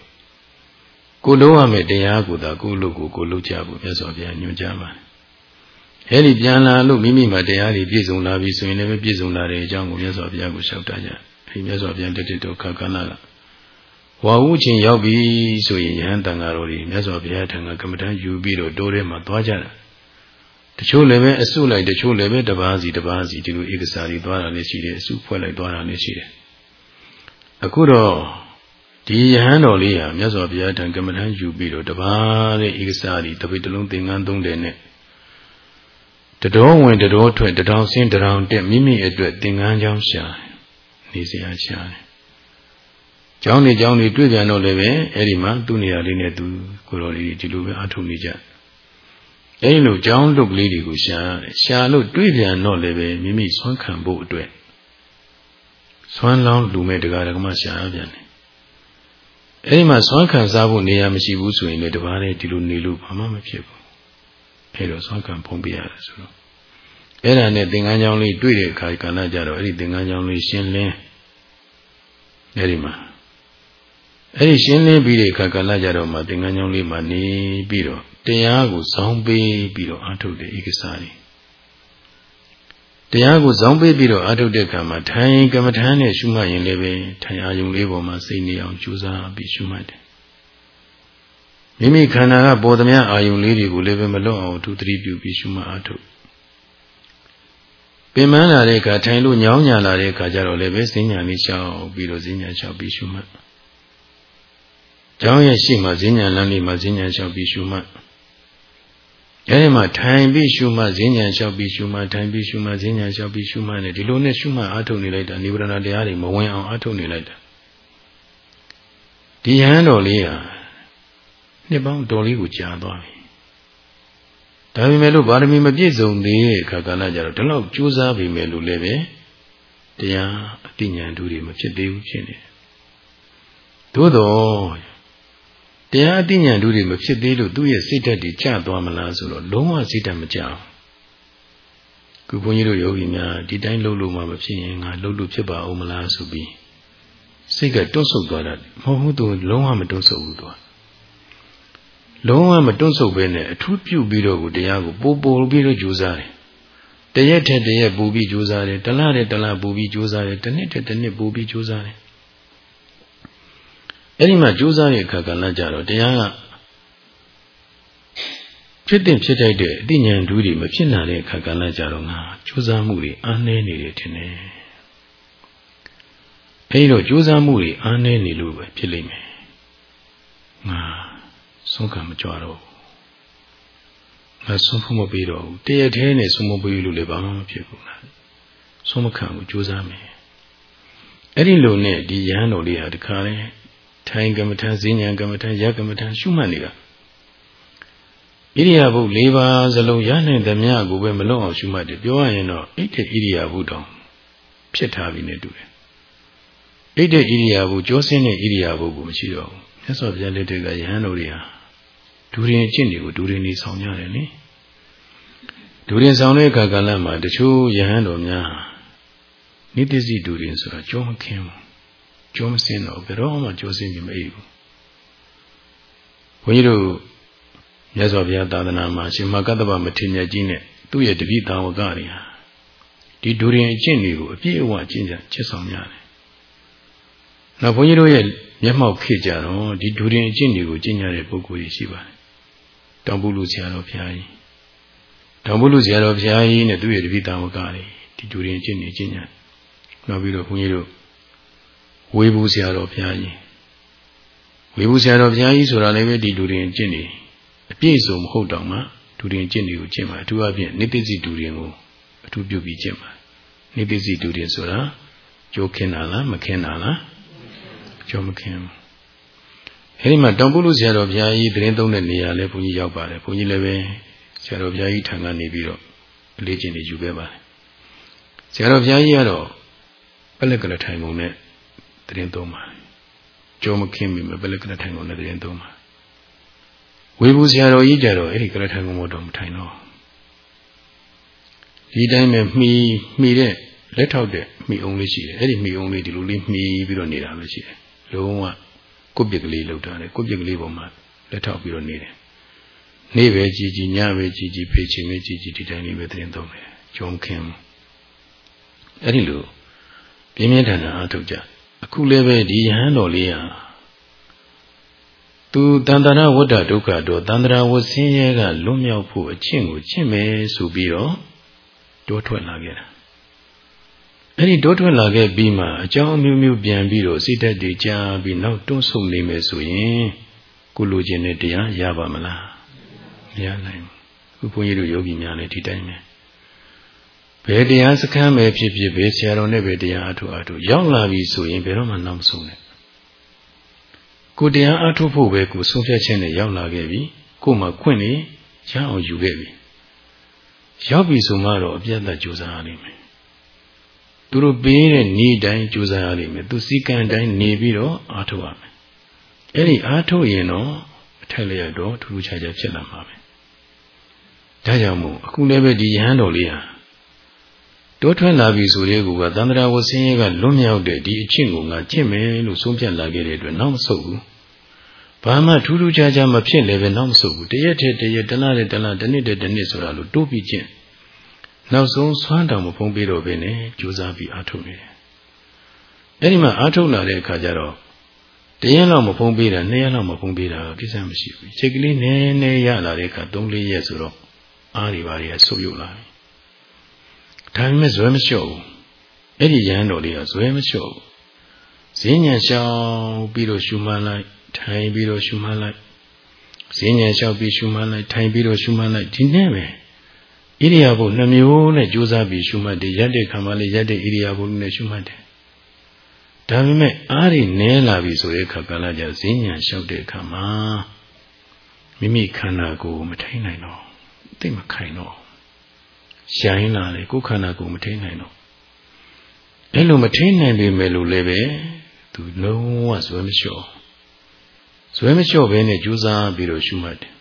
ကိုလုံးရမယ်တရားကိုသာကိုလို့ကိုကိုလို့ကြဖို့မြတ်စွာဘုရားညွှန်ကြားပါတယ်။အဲဒီပြန်လာလို့မိမိမှာတရားတွေပြည့်စုံလာပြီဆိုရင်လည်းပြည့်စုံလာတဲ့အကြောင်းကိုမြတ်စွာဘုရားကိုလျှောက်တာကြ။အဲဒီမြတ်စွာဘုရားတက်တဲ့တော့ခကနာက ဝါဟုချင်းရောက်ပြီဆိုရင်ယဟန်တန်ဃာတော်တွေမြတ်စွာဘုရားထံကကမ္မဋ္ဌာန်းယူပြီးတော့တိုးထဲမှာသွားကြတာ။တချို့လည်းပဲအစုလိုက်တချို့လည်းပဲတပါးစီတပါးစီဒီလိုဧကစာတွေသွားတာလည်းရှိတယ်အစုဖွဲ့လိုက်သွားတာလည်းရှိတယ်။အခုတော့ဒီယဟန်တော်လေးဟာမြတ်စွာဘုရားထံကမ္မထမ်းယူပြီးတော့တပါးတဲ့ဧကစားဒီတပိတ်တလုံးသင်္ကန်းသုံးတယ်နဲ့တတော်ဝင်တတော်ထွက်တတော်ဆင်းတတော်တက်မိမိအတွက်သင်္ကန်းချောင်းရှာနေစရာရှာတယ်။ ကျောင်းနေကျောင်းနေတွေ့ပြန်တော့လည်းပဲအဲ့ဒီမှာသူ့နေရာလေးနဲ့သူကိုတော်လေးဒီလိုပဲအထုနေကြ။အဲ့လိုကျောင်းလုတ်ကလေးတွေကိုရှာတယ်။ရှာလို့တွေ့ပြန်တော့လည်းပဲမိမိဆွမ်းခံဖို့အတွက်ဆွမ်းလောင်းလူမဲ့တရားဓမ္မရှာရပြန်တယ်အဲ့ဒီမှာစွမ်းခံစားဖို့နေရာမရှိဘူးဆိုရင်လည်းတပါးနဲ့ဒီလိုနေလို့ဘာမှမဖြစ်ဘူးအဲ့တော့စွမ်းခံဖုံးပြရတယ်ဆိုတော့အဲ့ဒါနဲ့သင်္ကန်းကြောင်းလေးတွေ့တဲ့အခါကဏ္ဍကြတော့အဲ့ဒီသင်္ကန်းကြောင်းလေးရှင်းလင်းအဲ့ဒီမှာ အဲ့ဒီရှင်းလင်းပြီးတဲ့အခါကဏ္ဍကြတော့မှသင်္ကန်းကြောင်းလေးမှာနေပြီးတော့တရားကိုဇောင်းပေးပြီးတော့အထုတ်တဲ့ဧကစားလေးတရားကိုဇောင်းပေးပြီးတော့အထုတ်တဲ့ကံမှာထိုင်ကမ္မထမ်းနဲ့ရှုမှတ်ရင်လည်းပဲထိုင်အာယုံလေးပေါ်မှာစိတ်နေအောင်ကြိုးစားပြီးရှုမှတ်တယ်မိမိခန္ဓာကပေါ်သမျှအာယုံလေးတွေကိုလည်းပဲမလွတ်အောင်သူသတိပြုပြီးရှုမှတ်အထုတ်ပင်မလာတဲ့အခါထိုင်လို့ညောင်းညာလာတဲ့အခါကျတော့လည်းပဲစဉ္ညာလေးလျှောက်ပြီးတော့စဉ္ညာလျှောက်ပြီးရှုမှတ် ကျောင်းရဲ့ရှိမှစဉ္ညာလမ်းလေးမှာစဉ္ညာလျှောက်ပြီးရှုမှတ်အဲဒီမှာထိုင်ပြီးရှုမှတ်ဈဉ္ဉံလျှောက်ပြီးရှုမှတ်ထိုင်ပြီးရှုမှတ်ဈဉ္ဉံလျှောက်ပြီးရှုမှတ်နေဒီလိုနဲ့ရှုမှတ်အားထုတ်နေလိုက်တာနိဗ္ဗာန်တရားတွေမဝင်အောင်အားထုတ်နေလိုက်တာဒီဟန်တော်လေးဟာနှစ်ပေါင်းတော်လေးကိုကြာသွားပြီဒါပေမဲ့လို့ဗာရမီမပြည့်စုံသေးတဲ့အခါကလည်းကြတော့ဒီလောက်ကြိုးစားပြီမဲ့လို့လည်းပဲတရားအတိညာဉ်တို့တွေမဖြစ်သေးဘူးဖြစ်နေတယ်သို့တော့ တရားအသိဉာဏ်တို့တွေမဖြစ်သေးလို့သူ့ရဲ့စိတ်ဓာတ်တွေကျသွားမလားဆိုတော့လုံးဝစိတ်ဓာတ်မကျအောင်ခုဘုန်းကြီးတို့ယောဂီများဒီတိုင်းလှုပ်လို့မှမဖြစ်ရင်ငါလှုပ်လို့ဖြစ်ပါဦးမလားဆိုပြီးစိတ်ကတွန့်ဆုတ်သွားတာမဟုတ်ဘူးသူလုံးဝမတွန့်ဆုတ်ဘူးသူလုံးဝမတွန့်ဆုတ်ဘဲနဲ့အထူးပြုပြီးတော့ကိုတရားကိုပို့ပို့ပြီးတော့ကြိုးစားတယ်တရက်ထက်တရက်ပူပြီးကြိုးစားတယ်တလားတဲ့တလားပူပြီးကြိုးစားတယ်တစ်နှစ်ထက်တစ်နှစ်ပူပြီးကြိုးစားတယ် အဲ့ဒီမှာကြိုးစားတဲ့အခါကလည်းကြတော့တရားကဖြစ်တဲ့ဖြစ်တတ်တဲ့အသိဉာဏ်ဓူးတွေမဖြစ်နိုင်တဲ့အခါကလည်းကြတော့ငါကြိုးစားမှုတွေအားနည်းနေတယ်ထင်တယ်အဲဒီတော့ကြိုးစားမှုတွေအားနည်းနေလို့ပဲဖြစ်လိမ့်မယ်ငါဆုံးခံမကြွတော့ငါဆုံးဖို့မပေးတော့ဘူးတရထဲနဲ့ဆုံးမပေးလို့လည်းဘာမှမဖြစ်ဘူးလားဆုံးမခံဘူးကြိုးစားမယ်အဲ့ဒီလိုနဲ့ဒီရဟန်းတော်လေးဟာတခါလဲ ထိုင်ကမ္မထံဈဉ္ဉံကမ္မထံရကမ္မထံရှုမှတ်နေတာဣရိယာပု၄ပါးစလုံးရနိုင်သမျှကိုပဲမလွတ်အောင်ရှုမှတ်တယ်ပြောရရင်တော့ဣဋ္ဌဣရိယာပုတောင်ဖြစ်ထားပြီနဲ့တူတယ်ဣဋ္ဌဣရိယာပုကြောစင်းတဲ့ဣရိယာပုကိုမရှိတော့ဘူးမြတ်စွာဘုရားလက်ထက်ကယဟန်တော်တွေဟာဒူရင်အကျင့်တွေကိုဒူရင်နေဆောင်ကြတယ်လေဒူရင်ဆောင်တဲ့အခါကလည်းမှာတချို့ယဟန်တော်များနိတ္တစီဒူရင်ဆိုတာကြောမခင်းဘူး ကြောမစင်းတော့ဘယ်တော့မှကြောစင်းပြီးမအေးဘူးဘုန်းကြီးတို့မြတ်စွာဘုရားသာသနာမှာရှင်မကတ္တဗမထေရကြီးနဲ့သူ့ရဲ့တပည့်တော်ဝကတွေဟာဒီဒူရင်အကျင့်တွေကိုအပြည့်အဝကျင့်ကြချစ်ဆောင်ကြတယ်။နောက်ဘုန်းကြီးတို့ရဲ့မျက်မှောက်ခေကြတော့ဒီဒူရင်အကျင့်တွေကိုကျင့်ကြတဲ့ပုဂ္ဂိုလ်ကြီးရှိပါတယ်။တောင်ပုလူဆရာတော်ဘုရားကြီးတောင်ပုလူဆရာတော်ဘုရားကြီးနဲ့သူ့ရဲ့တပည့်တော်ဝကတွေဒီဒူရင်အကျင့်တွေကျင့်ကြတယ်။နောက်ပြီးတော့ဘုန်းကြီးတို့ ဝေဘူးဆရာတော်ဘုရားကြီးဝေဘူးဆရာတော်ဘုရားကြီးဆိုတာလည်းပဲဒီဒူရင်ကျင့်နေအပြည့်စုံမဟုတ်တော့မှဒူရင်ကျင့်တွေကိုကျင့်ပါအထူးအဖြင့်နိတ္တိစီဒူရင်ကိုအထူးပြုပြီးကျင့်ပါနိတ္တိစီဒူရင်ဆိုတာကြိုးခင်းတာလားမခင်းတာလားကြိုးမခင်းဘူးအဲဒီမှာတောင်ပုလူဆရာတော်ဘုရားကြီးသတင်းသုံးတဲ့နေရာလဲဘုန်းကြီးရောက်ပါတယ်ဘုန်းကြီးလည်းပဲဆရာတော်ဘုရားကြီးထံကနေပြီးတော့အလေးကျင့်နေယူခဲ့ပါတယ်ဆရာတော်ဘုရားကြီးကတော့ပလက်ကလထိုင်ကုန် နဲ့သတင်းသုံးပါကြိုးမခင်းပြီမပလက်ကလထိုင်ကုန်နဲ့သတင်းသုံးပါဝေဘူးဆရာတော်ကြီးကြတော့အဲ့ဒီကလထိုင်ကုန်မတော်မထိုင်တော့ဒီတိုင်းပဲမှီမှီတဲ့လက်ထောက်တဲ့မှီအောင်လေးရှိတယ်အဲ့ဒီမှီအောင်လေးဒီလိုလေးမှီပြီးတော့နေတာပဲရှိတယ်လုံးဝကိုယ့်ပြက်ကလေးလောက်တာလေကိုယ့်ပြက်ကလေးပေါ်မှာလက်ထောက်ပြီးတော့နေတယ်နေ့ပဲကြည်ကြည်ညပဲကြည်ကြည်ဖေးချင်ပဲကြည်ကြည်ဒီတိုင်းလေးပဲသတင်းသုံးတယ်ဂျုံခင်အဲ့ဒီလိုပြင်းပြင်းထန်ထန်အားထုတ်ကြ အခုလည်းပဲဒီယဟန်တော်လေးဟာသူတန်တရာဝတ္တဒုက္ခတော့တန်တရာဝဆင်းရဲကလွတ်မြောက်ဖို့အချင်းကိုချင့်မယ်ဆိုပြီးတော့တိုးထွက်လာခဲ့တာအဲ့ဒီတိုးထွက်လာခဲ့ပြီးမှအကြောင်းအမျိုးမျိုးပြန်ပြီးတော့စိတ်ဓာတ်တွေကြားပြီးနောက်တွန်းဆုတ်နေမယ်ဆိုရင်ကိုလိုချင်တဲ့တရားရပါမလားမရနိုင်ဘူးခုဘုန်းကြီးတို့ယောဂီများလည်းဒီတိုင်းပဲ ဘယ်တရားစခန်းပဲဖြစ်ဖြစ်ဘယ်ဆရာတော်နဲ့ပဲတရားအထုအထုရောက်လာပြီဆိုရင်ဘယ်တော့မှနောက်မဆုံးနဲ့ကိုတရားအထုဖို့ပဲကိုဆုံးဖြတ်ခြင်းနဲ့ရောက်လာခဲ့ပြီကိုမှခွင့်နေရအောင်ယူခဲ့ပြီရောက်ပြီဆိုမှတော့အပြတ်သက်ကြိုးစားရလိမ့်မယ်သူတို့ပေးတဲ့ဤတိုင်းကြိုးစားရလိမ့်မယ်သူစည်းကမ်းတိုင်းနေပြီးတော့အားထုတ်ရမယ်အဲ့ဒီအားထုတ်ရင်တော့အထက်လျက်တော့ထူးထူးခြားခြားဖြစ်လာမှာပဲဒါကြောင့်မို့အခုလည်းပဲဒီယဟန်တော်လေးဟာ တိုးထွက်လာပြီဆိုတဲ့ကူကသန္တရာဝဆင်းရဲကလွတ်မြောက်တဲ့ဒီအချင်းကိုငါကျင့်မယ်လို့ဆုံးဖြတ်လာခဲ့တဲ့အတွက်နောက်မဆုတ်ဘူးဘာမှထူးထူးခြားခြားမဖြစ်လည်းပဲနောက်မဆုတ်ဘူးတရက်တည်းတရက်တလားတလားတစ်နှစ်တည်းတစ်နှစ်ဆိုတာလို့တိုးပြီးကျင့်နောက်ဆုံးဆွမ်းတောင်မဖုံးပြီးတော့ပဲနဲ့ကြိုးစားပြီးအားထုတ်နေတယ်အဲ့ဒီမှာအားထုတ်လာတဲ့အခါကျတော့တရက်လောက်မဖုံးပေးတာနှစ်ရက်လောက်မဖုံးပေးတာကိစ္စမရှိဘူးချိန်ကလေးနည်းနည်းရလာတဲ့အခါ၃၄ရက်ဆိုတော့အားတွေပါတွေကဆုပ်ယုတ်လာပြီ ဒါပေမဲ့ဇွဲမလျှော့ဘူးအဲ့ဒီရဟန်းတော်လေးကဇွဲမလျှော့ဘူးဈဉ္ဉံလျှောက်ပြီးတော့ရှုမှန်းလိုက်ထိုင်ပြီးတော့ရှုမှန်းလိုက်ဈဉ္ဉံလျှောက်ပြီးရှုမှန်းလိုက်ထိုင်ပြီးတော့ရှုမှန်းလိုက်ဒီနဲ့ပဲဣရိယာပုနှမျိုးနဲ့ကြိုးစားပြီးရှုမှတ်တယ်ရက်တဲ့ခံပါလေရက်တဲ့ဣရိယာပုနဲ့ရှုမှတ်တယ်ဒါပေမဲ့အားရနည်းလာပြီဆိုတဲ့အခါကလည်းကြဈဉ္ဉံလျှောက်တဲ့အခါမှာမိမိခန္ဓာကိုယ်မထိန်နိုင်တော့သိမခိုင်တော့ ရိုင်းလာတယ်ကိုယ်ခန္ဓာကိုယ်မထိန်နိုင်တော့အဲ့လိုမထိန်နိုင်ပေမဲ့လို့လည်းပဲသူလုံးဝဇွဲမလျှော့ဇွဲမလျှော့ဘဲနဲ့ကြိုးစားပြီးတော့ရှုမှတ်တယ်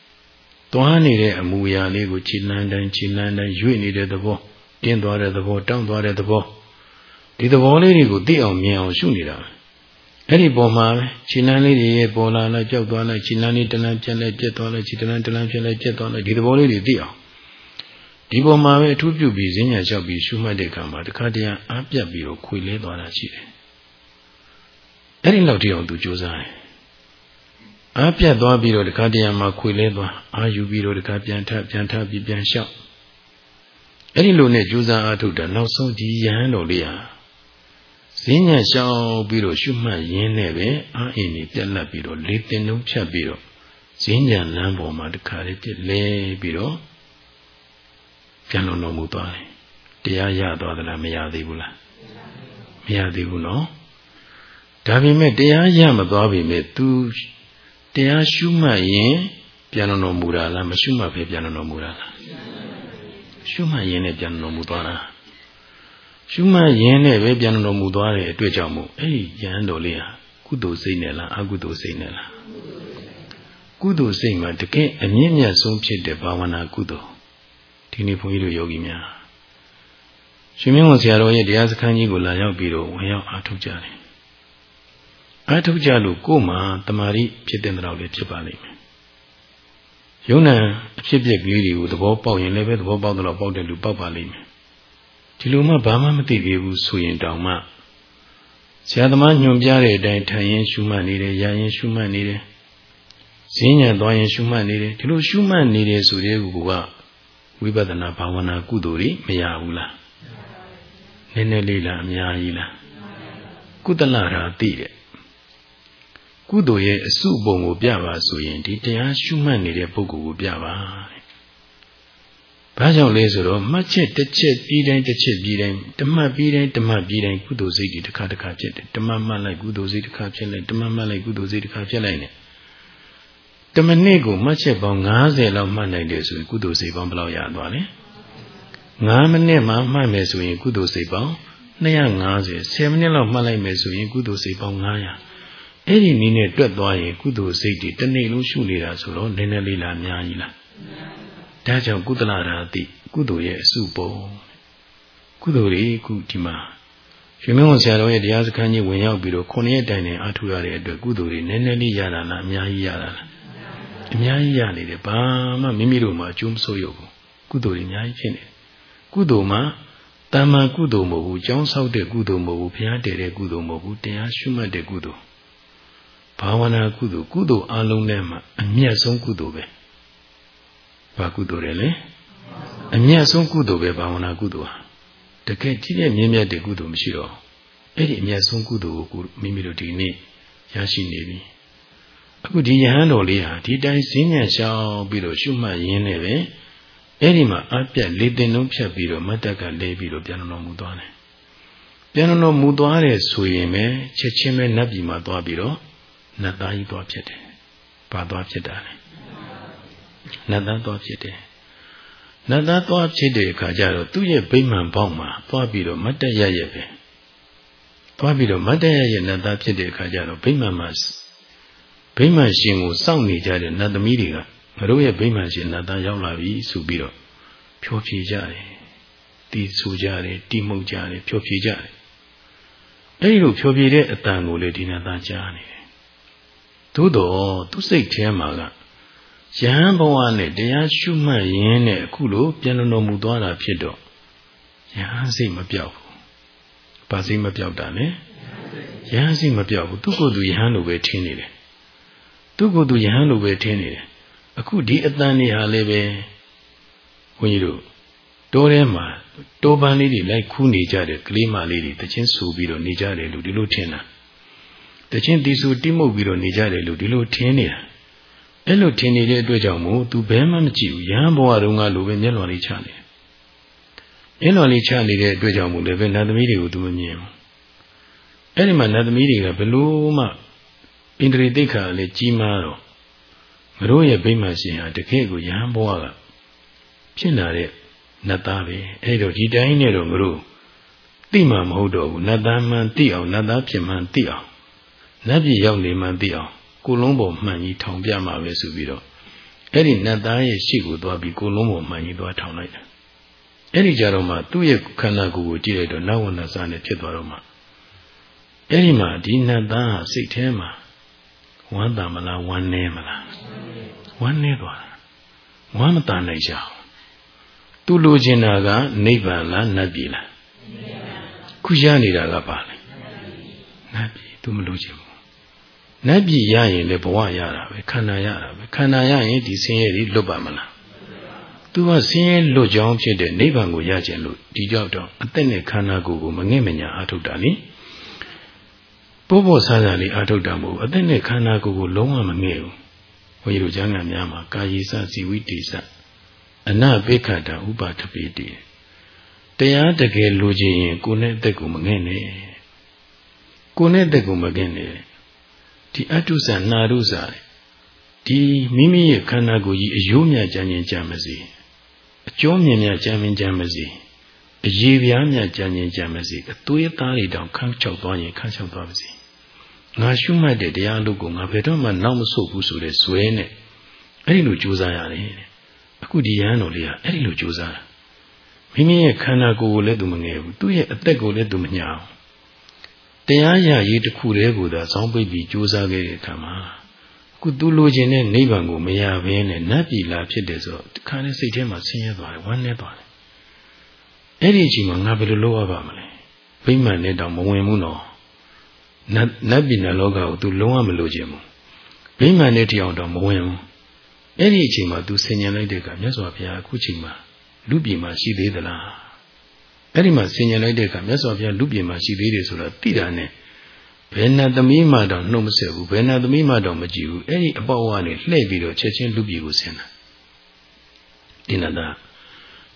သွားနေတဲ့အမူအရာလေးကိုခြေလန်းတိုင်းခြေလန်းတိုင်းရွေ့နေတဲ့သဘောတင်းသွားတဲ့သဘောတောင့်သွားတဲ့သဘောဒီသဘောလေးတွေကိုသိအောင်မြင်အောင်ရှုနေတာအဲ့ဒီပုံမှာပဲခြေလန်းလေးတွေရဲ့ပေါ်လာလိုက်ကြောက်သွားလိုက်ခြေလန်းလေးတလန်းပြက်လိုက်ပြက်သွားလိုက်ခြေတလန်းတလန်းပြက်လိုက်ပြက်သွားလိုက်ဒီသဘောလေးတွေသိအောင် ဒီပုံမှာပဲအထူးပြုပြီးဈဉ္ညာလျှောက်ပြီးရှုမှတ်တဲ့အခါမှာတခါတည်းအားပြတ်ပြီးတော့ခွေလဲသွားတာရှိတယ်အဲ့ဒီလောက်တည်းအောင်သူကြိုးစားတယ်အားပြတ်သွားပြီးတော့တခါတည်းမှာခွေလဲသွားအာယူပြီးတော့တခါပြန်ထပြန်ထပြီးပြန်လျှောက်အဲ့ဒီလိုနဲ့ကြိုးစားအားထုတ်တာနောက်ဆုံးဒီယဟန်တော်လေးဟာဈဉ္ညာရှောင်ပြီးတော့ရှုမှတ်ရင်းနဲ့ပဲအာအင်းကြီးပြက်လက်ပြီးတော့လေးတင်လုံးဖြတ်ပြီးတော့ဈဉ္ညာလမ်းပေါ်မှာတခါလေးပြက်လဲပြီးတော့ ပြန်လုံတော်မူသွားတယ်တရားရသွားသလားမရသေးဘူးလားမရသေးဘူးနော်ဒါပေမဲ့တရားရမသွားပေမဲ့ तू တရားရှုမှတ်ရင်ပြန်တော်မူတာလားမရှုမှတ်ဘဲပြန်တော်မူတာလားရှုမှတ်ရင်နဲ့ပြန်တော်မူသွားတာရှုမှတ်ရင်နဲ့ပဲပြန်တော်မူသွားတဲ့အတွက်ကြောင့်မို့အဲ့ဒီယဟန်တော်လေးဟာကုသိုလ်စိတ်နဲ့လားအကုသိုလ်စိတ်နဲ့လားကုသိုလ်စိတ်မှာတကယ်အမြင့်မြတ်ဆုံးဖြစ်တဲ့ဘာဝနာကုသိုလ် ဒီနေ့ဘုန်းကြီးတို့ယောဂီများရှင်မင်းဝန်ဆရာတော်ရဲ့တရားစခန်းကြီးကိုလာရောက်ပြီးတော့ဝင်ရောက်အားထုတ်ကြတယ်အားထုတ်ကြလို့ကိုယ်မှာတမာရီဖြစ်တဲ့တော့လည်းဖြစ်ပါလိမ့်မယ်ယုံနာအဖြစ်ပြက်ကလေးတွေကိုသဘောပေါက်ရင်လည်းပဲသဘောပေါက်တော့ပေါက်တဲ့လူပေါက်ပါလိမ့်မယ်ဒီလိုမှဘာမှမသိသေးဘူးဆိုရင်တောင်မှဆရာသမားညွှန်ပြတဲ့အတိုင်းထိုင်ရင်ရှုမှတ်နေတယ်ရရင်ရှုမှတ်နေတယ်ဈဉ္ညာသွားရင်ရှုမှတ်နေတယ်ဒီလိုရှုမှတ်နေတယ်ဆိုတဲ့ကူက ဝိပဿနာဘာဝနာကုသိုလ်တွေမရဘူးလားနည်းနည်းလေးလားအများကြီးလားကုသလရာသိတဲ့ကုသိုလ်ရဲ့အစုပုံကိုပြပါဆိုရင်ဒီတရားရှုမှတ်နေတဲ့ပုဂ္ဂိုလ်ကိုပြပါတဲ့။ဘာကြောင့်လဲဆိုတော့မှတ်ချက်တစ်ချက်ပြီးတိုင်းတစ်ချက်ပြီးတိုင်းဓမ္မပြီးတိုင်းဓမ္မပြီးတိုင်းကုသိုလ်စိတ်တွေတစ်ခါတစ်ခါဖြစ်တယ်။ဓမ္မမှတ်လိုက်ကုသိုလ်စိတ်တစ်ခါဖြစ်လိုက်ဓမ္မမှတ်လိုက်ကုသိုလ်စိတ်တစ်ခါဖြစ်လိုက်နဲ့ တမနစ်ကိုမှတ်ချက်ပေါင်း90လောက်မှတ်နိုင်တယ်ဆိုရင်ကုသိုလ်စိတ်ပေါင်းဘယ်လောက်ရသွားလဲ9မိနစ်မှမှတ်မယ်ဆိုရင်ကုသိုလ်စိတ်ပေါင်း250 10မိနစ်လောက်မှတ်လိုက်မယ်ဆိုရင်ကုသိုလ်စိတ်ပေါင်း900အဲ့ဒီနည်းနဲ့တွက်သွားရင်ကုသိုလ်စိတ်တွေတစ်နေ့လုံးရှုနေတာဆိုတော့နည်းနည်းလေးလားအများကြီးလားဒါကြောင့်ကုသလရာတိကုသိုလ်ရဲ့အစုပုံကုသိုလ်တွေခုဒီမှာရွှေမင်းဝန်ဆရာတော်ရဲ့တရားစခန်းကြီးဝင်ရောက်ပြီးတော့ခုနှစ်ရက်တိုင်တိုင်အားထုတ်ရတဲ့အတွက်ကုသိုလ်တွေနည်းနည်းလေးရတာလားအများကြီးရတာလား အများကြီးရနေတယ်ဘာမှမိမိတို့မှာအကျိုးမဆိုးရဘူးကုသိုလ်တွေအများကြီးဖြစ်နေတယ်ကုသိုလ်မှာတာမန်ကုသိုလ်မဟုတ်ဘူးကျောင်းဆောက်တဲ့ကုသိုလ်မဟုတ်ဘူးဘုရားတည်တဲ့ကုသိုလ်မဟုတ်ဘူးတရားရှုမှတ်တဲ့ကုသိုလ်ဘာဝနာကုသိုလ်ကုသိုလ်အလုံးထဲမှာအမြတ်ဆုံးကုသိုလ်ပဲဘာကုသိုလ်လဲလဲအမြတ်ဆုံးကုသိုလ်ပဲဘာဝနာကုသိုလ်ဟာတကယ်ကြီးတဲ့မြင့်မြတ်တဲ့ကုသိုလ်မရှိတော့အဲ့ဒီအမြတ်ဆုံးကုသိုလ်ကိုမိမိတို့ဒီနေ့ရရှိနေပြီ အခုဒီယဟန်တော်လေးဟာဒီတိုင်းစင်းညံရှောင်းပြီးတော့ရှုမှတ်ရင်းနဲ့ပဲအဲ့ဒီမှာအပြတ်လေးတင်လုံးဖြတ်ပြီးတော့မတ်တက်ကလဲပြီးတော့ပြန်တော်မူသွားတယ်ပြန်တော်မူသွားတယ်ဆိုရင်ပဲချက်ချင်းပဲနတ်ပြည်မှာသွားပြီးတော့နတ်သားကြီးသွားဖြစ်တယ်။ဘာသွားဖြစ်တာလဲ။နတ်သားသွားဖြစ်တယ်။နတ်သားသွားဖြစ်တဲ့အခါကျတော့သူ့ရဲ့ဗိမာန်ပေါက်မှာသွားပြီးတော့မတ်တရရဲ့ပဲ။သွားပြီးတော့မတ်တရရဲ့နတ်သားဖြစ်တဲ့အခါကျတော့ဗိမာန်မှာ ဗိမာန်ရှင်ကိုစောင့်နေကြတဲ့နတ်သမီးတွေကငါတို့ရဲ့ဗိမာန်ရှင်နတ်သားရောက်လာပြီဆိုပြီးတော့ဖြောဖြေကြတယ်။တီးဆူကြတယ်တီးမှုတ်ကြတယ်ဖြောဖြေကြတယ်။အဲဒီလိုဖြောဖြေတဲ့အတန်ကိုလေဒီနတ်သားကြားနေတယ်သို့တော့သူစိတ်ထဲမှာကယဟန်ဘဝနဲ့တရားရှုမှတ်ရင်းနဲ့အခုလိုပြန်တော်မူသွားတာဖြစ်တော့ယဟန်စိတ်မပြောက်ဘူး။ဘာစိတ်မပြောက်တာလဲ။ယဟန်စိတ်မပြောက်ဘူး။သူ့ကိုယ်သူယဟန်လိုပဲထင်နေတယ်။ သူ့ကိုယ်သူယဟန်လိုပဲထင်နေတယ်။အခုဒီအတန်တွေဟာလည်းပဲဘုန်းကြီးတို့တောထဲမှာတောပန်းလေးတွေလိုက်ခူးနေကြတဲ့ကလေးမလေးတွေတချင်းဆူပြီးတော့နေကြတယ်လို့ဒီလိုထင်တာ။တချင်းတီဆူတိမှုတ်ပြီးတော့နေကြတယ်လို့ဒီလိုထင်နေတာအဲ့လိုထင်နေတဲ့အတွက်ကြောင့်မို့ तू ဘဲမှမကြည့်ဘူးရဟန်းဘဝတုန်းကလိုပဲမျက်လွန်လေးချနေတယ်မျက်လွန်လေးချနေတဲ့အတွက်ကြောင့်မို့လည်းပဲနတ်သမီးတွေကို तू မမြင်ဘူးအဲ့ဒီမှာနတ်သမီးတွေကဘလို့မှ ဣန္ဒြေတိခါလည်းကြီးမားတော့ငါတို့ရဲ့ဗိမာန်ရှင်ဟာတကယ်ကိုရဟန်းဘဝကဖြစ်လာတဲ့နတ်သားပဲအဲ့တော့ဒီတိုင်းနဲ့တော့ငါတို့သိမှမဟုတ်တော့ဘူးနတ်သားမှန်သိအောင်နတ်သားဖြစ်မှန်သိအောင်နတ်ပြည်ရောက်နေမှသိအောင်ကိုလုံးပေါ်မှန်ကြီးထောင်ပြမှာပဲဆိုပြီးတော့အဲ့ဒီနတ်သားရဲ့ရှေ့ကိုသွားပြီးကိုလုံးပေါ်မှန်ကြီးသွားထောင်လိုက်တာအဲ့ဒီကြတော့မှသူ့ရဲ့ခန္ဓာကိုယ်ကိုကြည့်လိုက်တော့နဝနစာနဲ့ဖြစ်သွားတော့မှအဲ့ဒီမှာဒီနတ်သားဟာစိတ်ထဲမှာ ဝမ်းသာမလားဝမ်းနည်းမလားဝမ်းနည်းသွားတာဝမ်းမသာနိုင်ကြဘူးသူလိုချင်တာကနိဗ္ဗာန်လားနတ်ပြည်လားခုရနေတာကပါလေနတ်ပြည်သူမလိုချင်ဘူးနတ်ပြည်ရရင်လည်းဘဝရတာပဲခန္ဓာရတာပဲခန္ဓာရရင်ဒီဆင်းရဲတွေလွတ်ပါမလားသူကဆင်းရဲလွတ်ကြောင်းဖြစ်တဲ့နိဗ္ဗာန်ကိုရခြင်းလို့ဒီကြောက်တော့အသက်နဲ့ခန္ဓာကိုယ်ကိုမငဲ့မညာအထုတ်တာလေ ပို့ဖို့ဆန်းဆန်းလေးအထုတ်တာမဟုတ်အသက်နဲ့ခန္ဓာကိုယ်ကိုလုံးဝမငဲ့ဘူးဘုန်းကြီးတို့ကျမ်းဂန်များမှာကာယေစဇီဝိတေစအနပိခတာဥပါထပိတိတရားတကယ်လိုချင်ရင်ကိုယ်နဲ့အသက်ကိုမငဲ့နဲ့ကိုယ်နဲ့အသက်ကိုမငဲ့နဲ့ဒီအတုဆနာရုဆာဒီမိမိရဲ့ခန္ဓာကိုယ်ကြီးအယိုးမြကြမ်းခြင်းကြမ်းမစီအကျော်မြင်မြကြမ်းမြင်ကြမ်းမစီအရေးပြားမြကြမ်းခြင်းကြမ်းမစီအသွေးသားတွေတောင်ခန်းချောက်သွားရင်ခန်းချောက်သွားပါစီ ငါရှုမှတ်တဲ့တရားလို့ကိုငါဘယ်တော့မှနောက်မဆုတ်ဘူးဆိုတဲ့ဇွဲနဲ့အဲ့ဒီလိုကြိုးစားရတယ်တဲ့အခုဒီရဟန်းတော်လေးကအဲ့ဒီလိုကြိုးစားတာမိမိရဲ့ခန္ဓာကိုယ်ကိုလည်းသူမငယ်ဘူးသူ့ရဲ့အသက်ကိုလည်းသူမညာဘူးတရားရရေးတစ်ခုတည်းကိုသာစောင်းပိတ်ပြီးကြိုးစားခဲ့တဲ့အခါမှာခုသူလိုချင်တဲ့နိဗ္ဗာန်ကိုမရဘဲနဲ့နတ်ပြည်လာဖြစ်တယ်ဆိုတော့ဒီခါနဲ့စိတ်ထဲမှာဆင်းရဲသွားတယ်ဝမ်းနည်းသွားတယ်အဲ့ဒီအချိန်မှာငါဘယ်လိုလုပ်ရပါမလဲဗိမာန်နဲ့တောင်မဝင်ဘူးနော် နတ်နတ်ပြည်နတ်လောကကို तू လုံးဝမလိုချင်ဘူးဗိမာန်နဲ့တရားတော့မဝင်ဘူးအဲ့ဒီအချိန်မှာ तू ဆင်ញံလိုက်တဲ့အခါမြတ်စွာဘုရားအခုချိန်မှာလူပြည်မှာရှိသေးသလားအဲ့ဒီမှာဆင်ញံလိုက်တဲ့အခါမြတ်စွာဘုရားလူပြည်မှာရှိသေးတယ်ဆိုတာသိတာနဲ့ဘယ်နာသမီးမှတော့နှုတ်မဆက်ဘူးဘယ်နာသမီးမှတော့မကြည့်ဘူးအဲ့ဒီအပေါက်ကနေလှည့်ပြီးတော့ချက်ချင်းလူပြည်ကိုဆင်းတာဒီနန္ဒ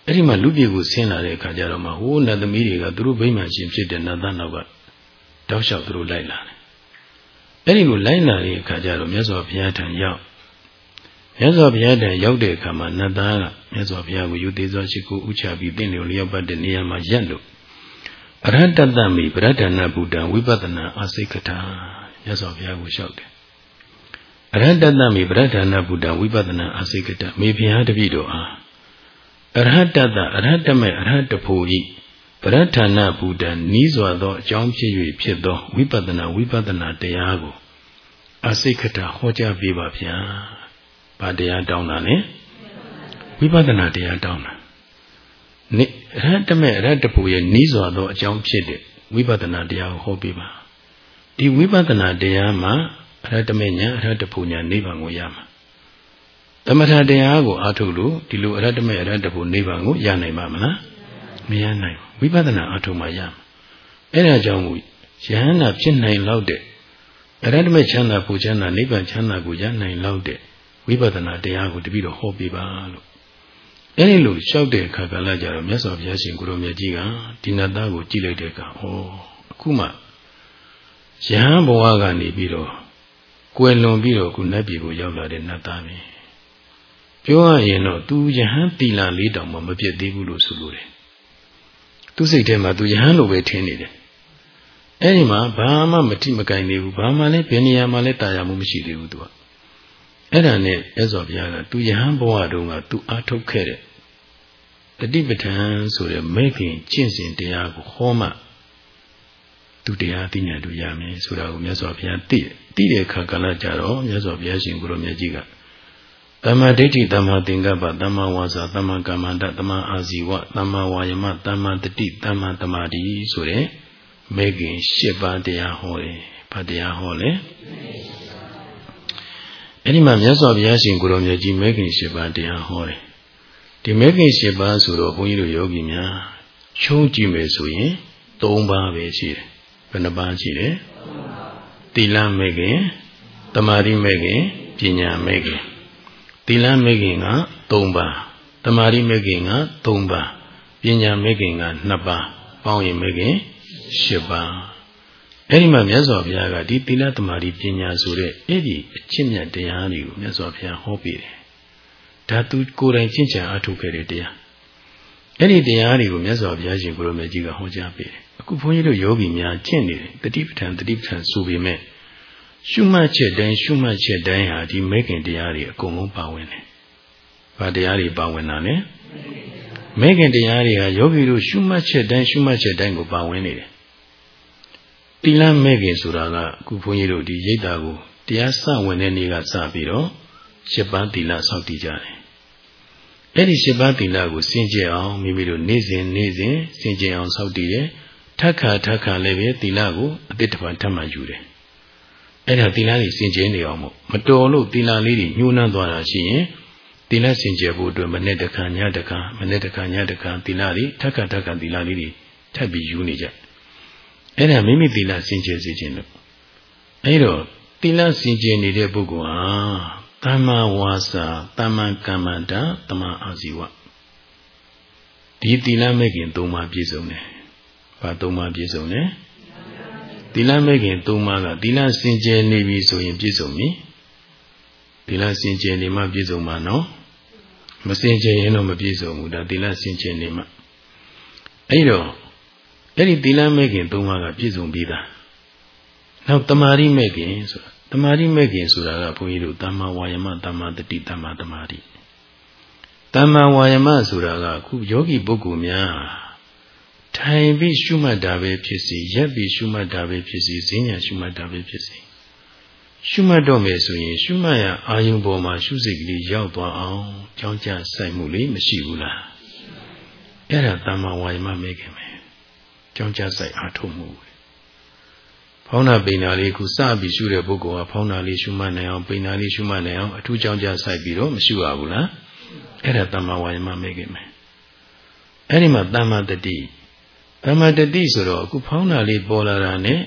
အဲ့ဒီမှာလူပြည်ကိုဆင်းလာတဲ့အခါကျတော့မှဟိုးနတ်သမီးတွေကသူတို့ဗိမာန်ရှင်ဖြစ်တဲ့နတ်သားနောက်က တောက်လျှောက်သူတို့လိုက်လာတယ်အဲ့ဒီလိုလိုက်လာတဲ့အခါကျတော့မြတ်စွာဘုရားထံရောက်မြတ်စွာဘုရားထံရောက်တဲ့အခါမှာနတ်သားကမြတ်စွာဘုရားကိုယူသေးစွာရှိခိုးဥချပြီးတင့်လျော်လျောက်ပတ်တဲ့နေရာမှာရက်လို့အရဟတတမိဗရဒနာဗုဒ္ဓဝိပဿနာအာစိကထာမြတ်စွာဘုရားကိုလျှောက်တယ်အရဟတတမိဗရဒနာဗုဒ္ဓဝိပဿနာအာစိကထာမေဘုရားတပည့်တော်အားအရဟတတအရဟတမေအရဟတဖို့ဤ ပရဌာနဘုဒ္ဓနီးစွာသောအကြောင်းဖြစ်၍ဖြစ်သောဝိပဿနာဝိပဿနာတရားကိုအစိခတဟောကြားပေးပါဗျာ။ဘာတရားတောင်းတာလဲ။ဝိပဿနာတရားတောင်းတာ။နိရဟတမေရဟတပူရဲ့နီးစွာသောအကြောင်းဖြစ်တဲ့ဝိပဿနာတရားကိုဟောပေးပါ။ဒီဝိပဿနာတရားမှာအရဟတမေညာအရဟတပူညာနိဗ္ဗာန်ကိုရမှာ။သမထတရားကိုအားထုတ်လို့ဒီလိုအရဟတမေအရဟတပူနိဗ္ဗာန်ကိုရနိုင်ပါမလား။ မရနိုင်ဝိပဿနာအထုံမှရမှာအဲ့ဒါကြောင့်မို့ယဟန္တာဖြစ်နိုင်လောက်တဲ့အရဟတမေချမ်းသာပူချမ်းသာနိဗ္ဗာန်ချမ်းသာကိုရနိုင်လောက်တဲ့ဝိပဿနာတရားကိုတပည့်တော်ဟောပြပါလို့အဲ့ဒီလိုလျှောက်တဲ့အခါကလည်းကြတော့မြတ်စွာဘုရားရှင်ကိုရောမြတ်ကြီးကဒီနတ်သားကိုကြည့်လိုက်တဲ့အခါဩအခုမှယဟန်ဘဝကနေပြီးတော့ကွယ်လွန်ပြီးတော့ခုနတ်ပြည်ကိုရောက်လာတဲ့နတ်သားပဲပြောရရင်တော့သူယဟန်တီလာလေးတောင်မှမပြည့်သေးဘူးလို့ဆိုလိုတယ် သူ့စိတ်ထဲမှာသူယဟန်လိုပဲထင်နေတယ်အဲ့ဒီမှာဘာမှမတိမကင်နေဘူးဘာမှလည်းဘယ်နေရာမှာလည်းတာယာမှုမရှိသေးဘူးသူကအဲ့ဒါနဲ့ရသော်ဘုရားကသူယဟန်ဘဝတုန်းကသူအားထုတ်ခဲ့တဲ့တတိပဋ္ဌာန်ဆိုတဲ့မိခင်ကျင့်စဉ်တရားကိုဟောမှသူတရားသိဉာဏ်တို့ရမယ်ဆိုတာကိုမြတ်စွာဘုရားသိတယ်သိတဲ့အခါကလည်းကြတော့မြတ်စွာဘုရားရှင်ကိုရောမြတ်ကြီးက သမ္မာဒိဋ္ဌိသမ္မာသင်္ကပ္ပသမ္မာဝါစာသမ္မာကမ္မန္တသမ္မာအာဇီဝသမ္မာဝါယမသမ္မာတတိသမ္မာတမာတိဆိုတဲ့မေခင်၈ပါးတရားဟောတယ်။ဘာတရားဟောလဲ။အဲ့ဒီမှာမြတ်စွာဘုရားရှင်ကိုရောမြတ်ကြီးမေခင်၈ပါးတရားဟောတယ်။ဒီမေခင်၈ပါးဆိုတော့ဘုန်းကြီးတို့ယောဂီများချုံးကြည့်မယ်ဆိုရင်၃ပါးပဲရှိတယ်။ဘယ်နှပါးရှိလဲ။သီလမေခင်၊တမာတိမေခင်၊ပညာမေခင် သီလမေခင်က3ပါးတမာရိမေခင်က3ပါးပညာမေခင်က2ပါးပေါင်းရင်မေခင်10ပါးအဲ့ဒီမှာမြတ်စွာဘုရားကဒီသီလတမာရိပညာဆိုတဲ့အဲ့ဒီအချင်းမြတ်တရားတွေကိုမြတ်စွာဘုရားဟောပြတယ်ဒါသူကိုယ်တိုင်ကျင့်ကြံအားထုတ်ခဲ့တဲ့တရားအဲ့ဒီတရားတွေကိုမြတ်စွာဘုရားရှင်ကိုရောမြတ်ကြီးကဟောကြားပေးတယ်အခုဘုန်းကြီးတို့ယောဂီများကျင့်နေတယ်တတိပဋ္ဌာန်တတိပဋ္ဌာန်ဆိုပေမဲ့ ရှုမှတ်ချက်တိုင်းရှုမှတ်ချက်တိုင်းဟာဒီမဲခင်တရားတွေအကုန်လုံးပါဝင်တယ်။ဘာတရားတွေပါဝင်တာလဲ။မဲခင်တရားတွေဟာယောဂီတို့ရှုမှတ်ချက်တိုင်းရှုမှတ်ချက်တိုင်းကိုပါဝင်နေတယ်။တိလမဲခင်ဆိုတာကအခုဘုန်းကြီးတို့ဒီရိတ်တာကိုတရားစဝင်တဲ့နေ့ကစပြီးတော့ရှစ်ပန်းတိလဆောက်တည်ကြတယ်။အဲ့ဒီရှစ်ပန်းတိလကိုစင်ကြယ်အောင်မိမိတို့နေ့စဉ်နေ့စဉ်စင်ကြယ်အောင်ဆောက်တည်တယ်။ထက်ခါထက်ခါလည်းပဲတိလကိုအတိတ်တစ်ပံထပ်မှယူတယ် အဲ့ဒါသီလတွေစင်ကြယ်နေအောင်မို့မတော်လို့သီလလေးတွေညှိုးနှမ်းသွားတာရှိရင်သီလစင်ကြယ်ဖို့အတွက်မနေ့တခါညတခါမနေ့တခါညတခါသီလတွေထက်ခါထက်ခါသီလလေးတွေထပ်ပြီးယူနေကြအဲ့ဒါမိမိသီလစင်ကြယ်စေခြင်းလို့အဲ့တော့သီလစင်ကြယ်နေတဲ့ပုဂ္ဂိုလ်ဟာတမ္မာဝါစာတမ္မာကမ္မန္တာတမ္မာအာဇီဝဒီသီလမဲ့ခင်၃ပါးပြည့်စုံတယ်။ဘာ၃ပါးပြည့်စုံလဲ။သီ လမဲ့ခင်သုံးပါးကသီလစင်ကြယ်နေပြီဆိုရင်ပြည့်စုံပြီသီလစင်ကြယ်နေမှပြည့်စုံမှာနော်မစင်ကြယ်ရင်တော့မပြည့်စုံဘူးဒါသီလစင်ကြယ်နေမှအဲ့တော့အဲ့ဒီသီလမဲ့ခင်သုံးပါးကပြည့်စုံပြီးသားနောက်တမာရိမဲ့ခင်ဆိုတာတမာရိမဲ့ခင်ဆိုတာကဘုန်းကြီးတို့တမ္မာဝါယမတမ္မာတတိတမ္မာတမာရိတမ္မာဝါယမဆိုတာကခုယောဂီပုဂ္ဂိုလ်များ ထိုင်ပြီးရှုမှတ်တာပဲဖြစ်စီရက်ပြီးရှုမှတ်တာပဲဖြစ်စီဈဉ္ညာရှုမှတ်တာပဲဖြစ်စီရှုမှတ်တော့မယ်ဆိုရင် ရှုမှတ်ရအာယုံပေါ်မှာရှုစိတ်ကလေးရောက်သွားအောင်ကြောင်းကြဆိုင်မှုလေးမရှိဘူးလားအဲ့ဒါတမ္မာဝါယမမဲခင်မယ်ကြောင်းကြဆိုင်အားထုတ်မှုဖောင်းနာပိန်နာလေးခုစပြီးရှုတဲ့ပုဂ္ဂိုလ်ကဖောင်းနာလေးရှုမှတ်နိုင်အောင်ပိန်နာလေးရှုမှတ်နိုင်အောင်အထူးကြောင်းကြဆိုင်ပြီးတော့မရှုရဘူးလားအဲ့ဒါတမ္မာဝါယမမဲခင်မယ်အဲ့ဒီမှာတမ္မာတတိ ဓမ္မတတိဆိုတော့အခုဖောင်းတာလေးပေါ်လာတာနဲ့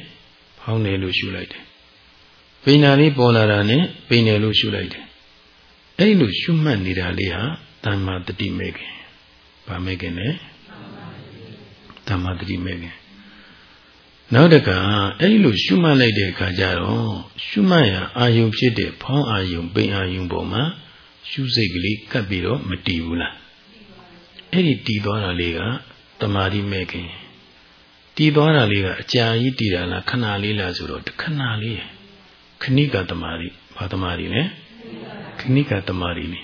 ဖောင်းတယ်လို့ရှုလိုက်တယ်။ပိန်တာလေးပေါ်လာတာနဲ့ပိန်တယ်လို့ရှုလိုက်တယ်။အဲဒီလိုရှုမှတ်နေတာလေးဟာဓမ္မတတိမဲ့ခင်။ဗာမဲ့ခင်နဲ့ဓမ္မတတိမဲ့ခင်။နောက်တကအဲဒီလိုရှုမှတ်လိုက်တဲ့အခါကျတော့ရှုမှတ်ရအာယုံဖြစ်တဲ့ဖောင်းအာယုံပိန်အာယုံပေါ်မှာရှုစိတ်ကလေးကပ်ပြီးတော့မတည်ဘူးလား။အဲ့ဒီတည်သွားတာလေးက တမာတိမဲ့ခင်တည်သွားတာလေးကအကြာကြီးတည်တာလားခဏလေးလားဆိုတော့ခဏလေးခဏိကတမာတိဘာတမာတိလဲခဏိကတမာတိလေ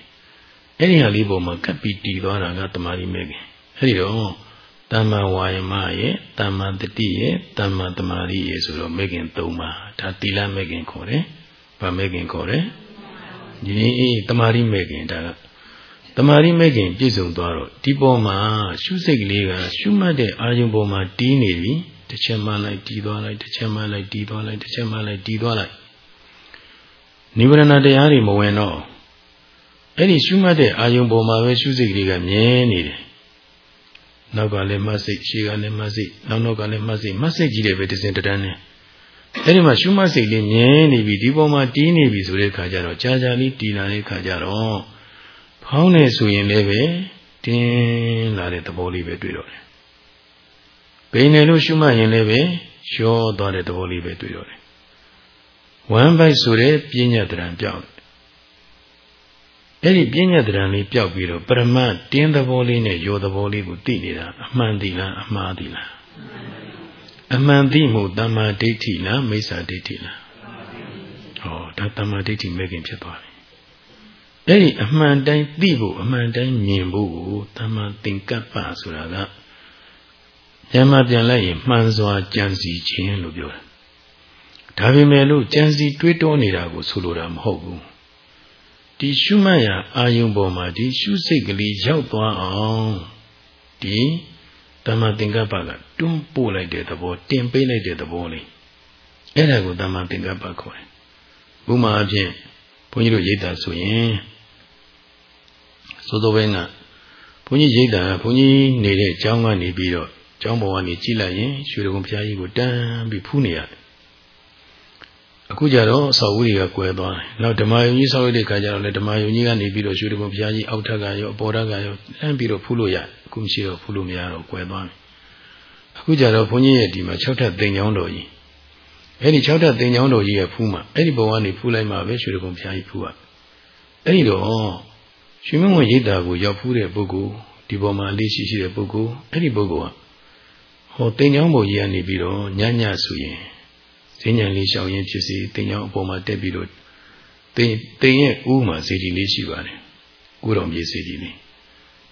အဲ့ဒီဟာလေးပုံမှာကပ်ပြီးတည်သွားတာကတမာတိမဲ့ခင်အဲ့ဒီတော့တမ္မာဝါယမရဲ့တမ္မာတတိရဲ့တမ္မာတမာတိရဲ့ဆိုတော့မဲ့ခင်၃ပါးဒါတိလမဲ့ခင်ခေါ်တယ်ဗာမဲ့ခင်ခေါ်တယ်ဒီတမာတိမဲ့ခင်ဒါက တမာရီမဲ့ခင်ပြည့်စုံသွားတော့ဒီပေါ်မှာရှုစိတ်ကလေးကရှုမှတ်တဲ့အာယုံပေါ်မှာတီးနေပြီတစ်ချက်မှလိုက်တီးသွားလိုက်တစ်ချက်မှလိုက်တီးသွားလိုက်တစ်ချက်မှလိုက်တီးသွားလိုက်နိဗ္ဗာန်တရားတွေမဝင်တော့အဲ့ဒီရှုမှတ်တဲ့အာယုံပေါ်မှာပဲရှုစိတ်ကလေးကမြဲနေတယ်နောက်ကလည်းမစိတ်ရှေ့ကလည်းမစိတ်နောက်နောက်ကလည်းမစိတ်မစိတ်ကြီးတယ်ပဲတစ်စင်တန်းနဲ့အဲ့ဒီမှာရှုမှတ်စိတ်လေးမြဲနေပြီဒီပေါ်မှာတီးနေပြီဆိုတဲ့ခါကျတော့ကြာကြာလေးတီးလာတဲ့ခါကျတော့ ဖောင်းနေဆိုရင်လည်းပဲတင်းလာတဲ့သဘောလေးပဲတွေ့တော့တယ်။ဘိနေလို့ရှုမှတ်ရင်လည်းပဲရောသွားတဲ့သဘောလေးပဲတွေ့တော့တယ်။ဝမ်းပိုက်ဆိုတဲ့ပြဉ္ညာတရံပြောက်တယ်။အဲ့ဒီပြဉ္ညာတရံလေးပြောက်ပြီးတော့ပရမတ်တင်းသဘောလေးနဲ့ရောသဘောလေးကိုသိနေတာအမှန်တည်လားအမှားတည်လားအမှန်သိမှုတမ္မာဒိဋ္ဌိလားမိစ္ဆာဒိဋ္ဌိလားဟောဒါတမ္မာဒိဋ္ဌိမဲ့ခင်ဖြစ်သွားတယ် အဲ့ဒီအမှန်တိုင်းသိဖို့အမှန်တိုင်းမြင်ဖို့ကိုတမ္မာသင်္ကပ္ပဆိုတာကဉာဏ်မှပြန်လိုက်ရင်မှန်စွာကြံစီခြင်းလို့ပြောတာဒါပေမဲ့လို့ကြံစီတွေးတောနေတာကိုဆိုလိုတာမဟုတ်ဘူးဒီရှုမှတ်ရာအာယုံပေါ်မှာဒီရှုစိတ်ကလေးရောက်သွားအောင်ဒီတမ္မာသင်္ကပ္ပကတွန်းပို့လိုက်တဲ့သဘောတင်ပေးလိုက်တဲ့သဘောလေးအဲ့ဒါကိုတမ္မာသင်္ကပ္ပခေါ်တယ်ဥမာအဖြစ်ဘုန်းကြီးတို့ရိတ်တာဆိုရင် စိုးစိုးဘင်းကဘုန်းကြီးရိတ်တာဘုန်းကြီးနေတဲ့အကြောင်းကနေပြီးတော့ကျောင်းပေါ်ကနေကြည့်လိုက်ရင်ရွှေဒဂုံဘုရားကြီးကိုတန်းပြီးဖူးနေရတယ်အခုကြတော့အဆောက်အဦတွေကကွယ်သွားတယ်နောက်ဓမ္မယုံကြီးဆောက်ရတဲ့ခါကျတော့လေဓမ္မယုံကြီးကနေပြီးတော့ရွှေဒဂုံဘုရားကြီးအောက်ထပ်ကရောအပေါ်ထပ်ကရောလမ်းပြီးတော့ဖူးလို့ရအခုမရှိတော့ဖူးလို့မရတော့ကွယ်သွားတယ်အခုကြတော့ဘုန်းကြီးရဲ့ဒီမှာ၆ထပ်သိမ်ကျောင်းတော်ကြီးအဲ့ဒီ၆ထပ်သိမ်ကျောင်းတော်ကြီးရဲ့ဖူးမှာအဲ့ဒီဘဝကနေဖူးလိုက်မှပဲရွှေဒဂုံဘုရားကြီးဖူးရအဲ့ဒီတော့ ရွှေမင်းဝင်ရိတ်တာကိုရောက်ဖူးတဲ့ပုဂ္ဂိုလ်ဒီပေါ်မှာလေးရှိရှိတဲ့ပုဂ္ဂိုလ်အဲ့ဒီပုဂ္ဂိုလ်ကဟောတင်ချောင်းဘုံကြီးကနေပြီးတော့ညညဆိုရင်ဈဉ္ဉံလေးရှောင်ရင်ဖြစ်စေတင်ကြောင်အပေါ်မှာတက်ပြီးတော့တင်တင်ရဲ့ဥမှာစေတီလေးရှိပါတယ်ကိုတော်မြေစေတီလေး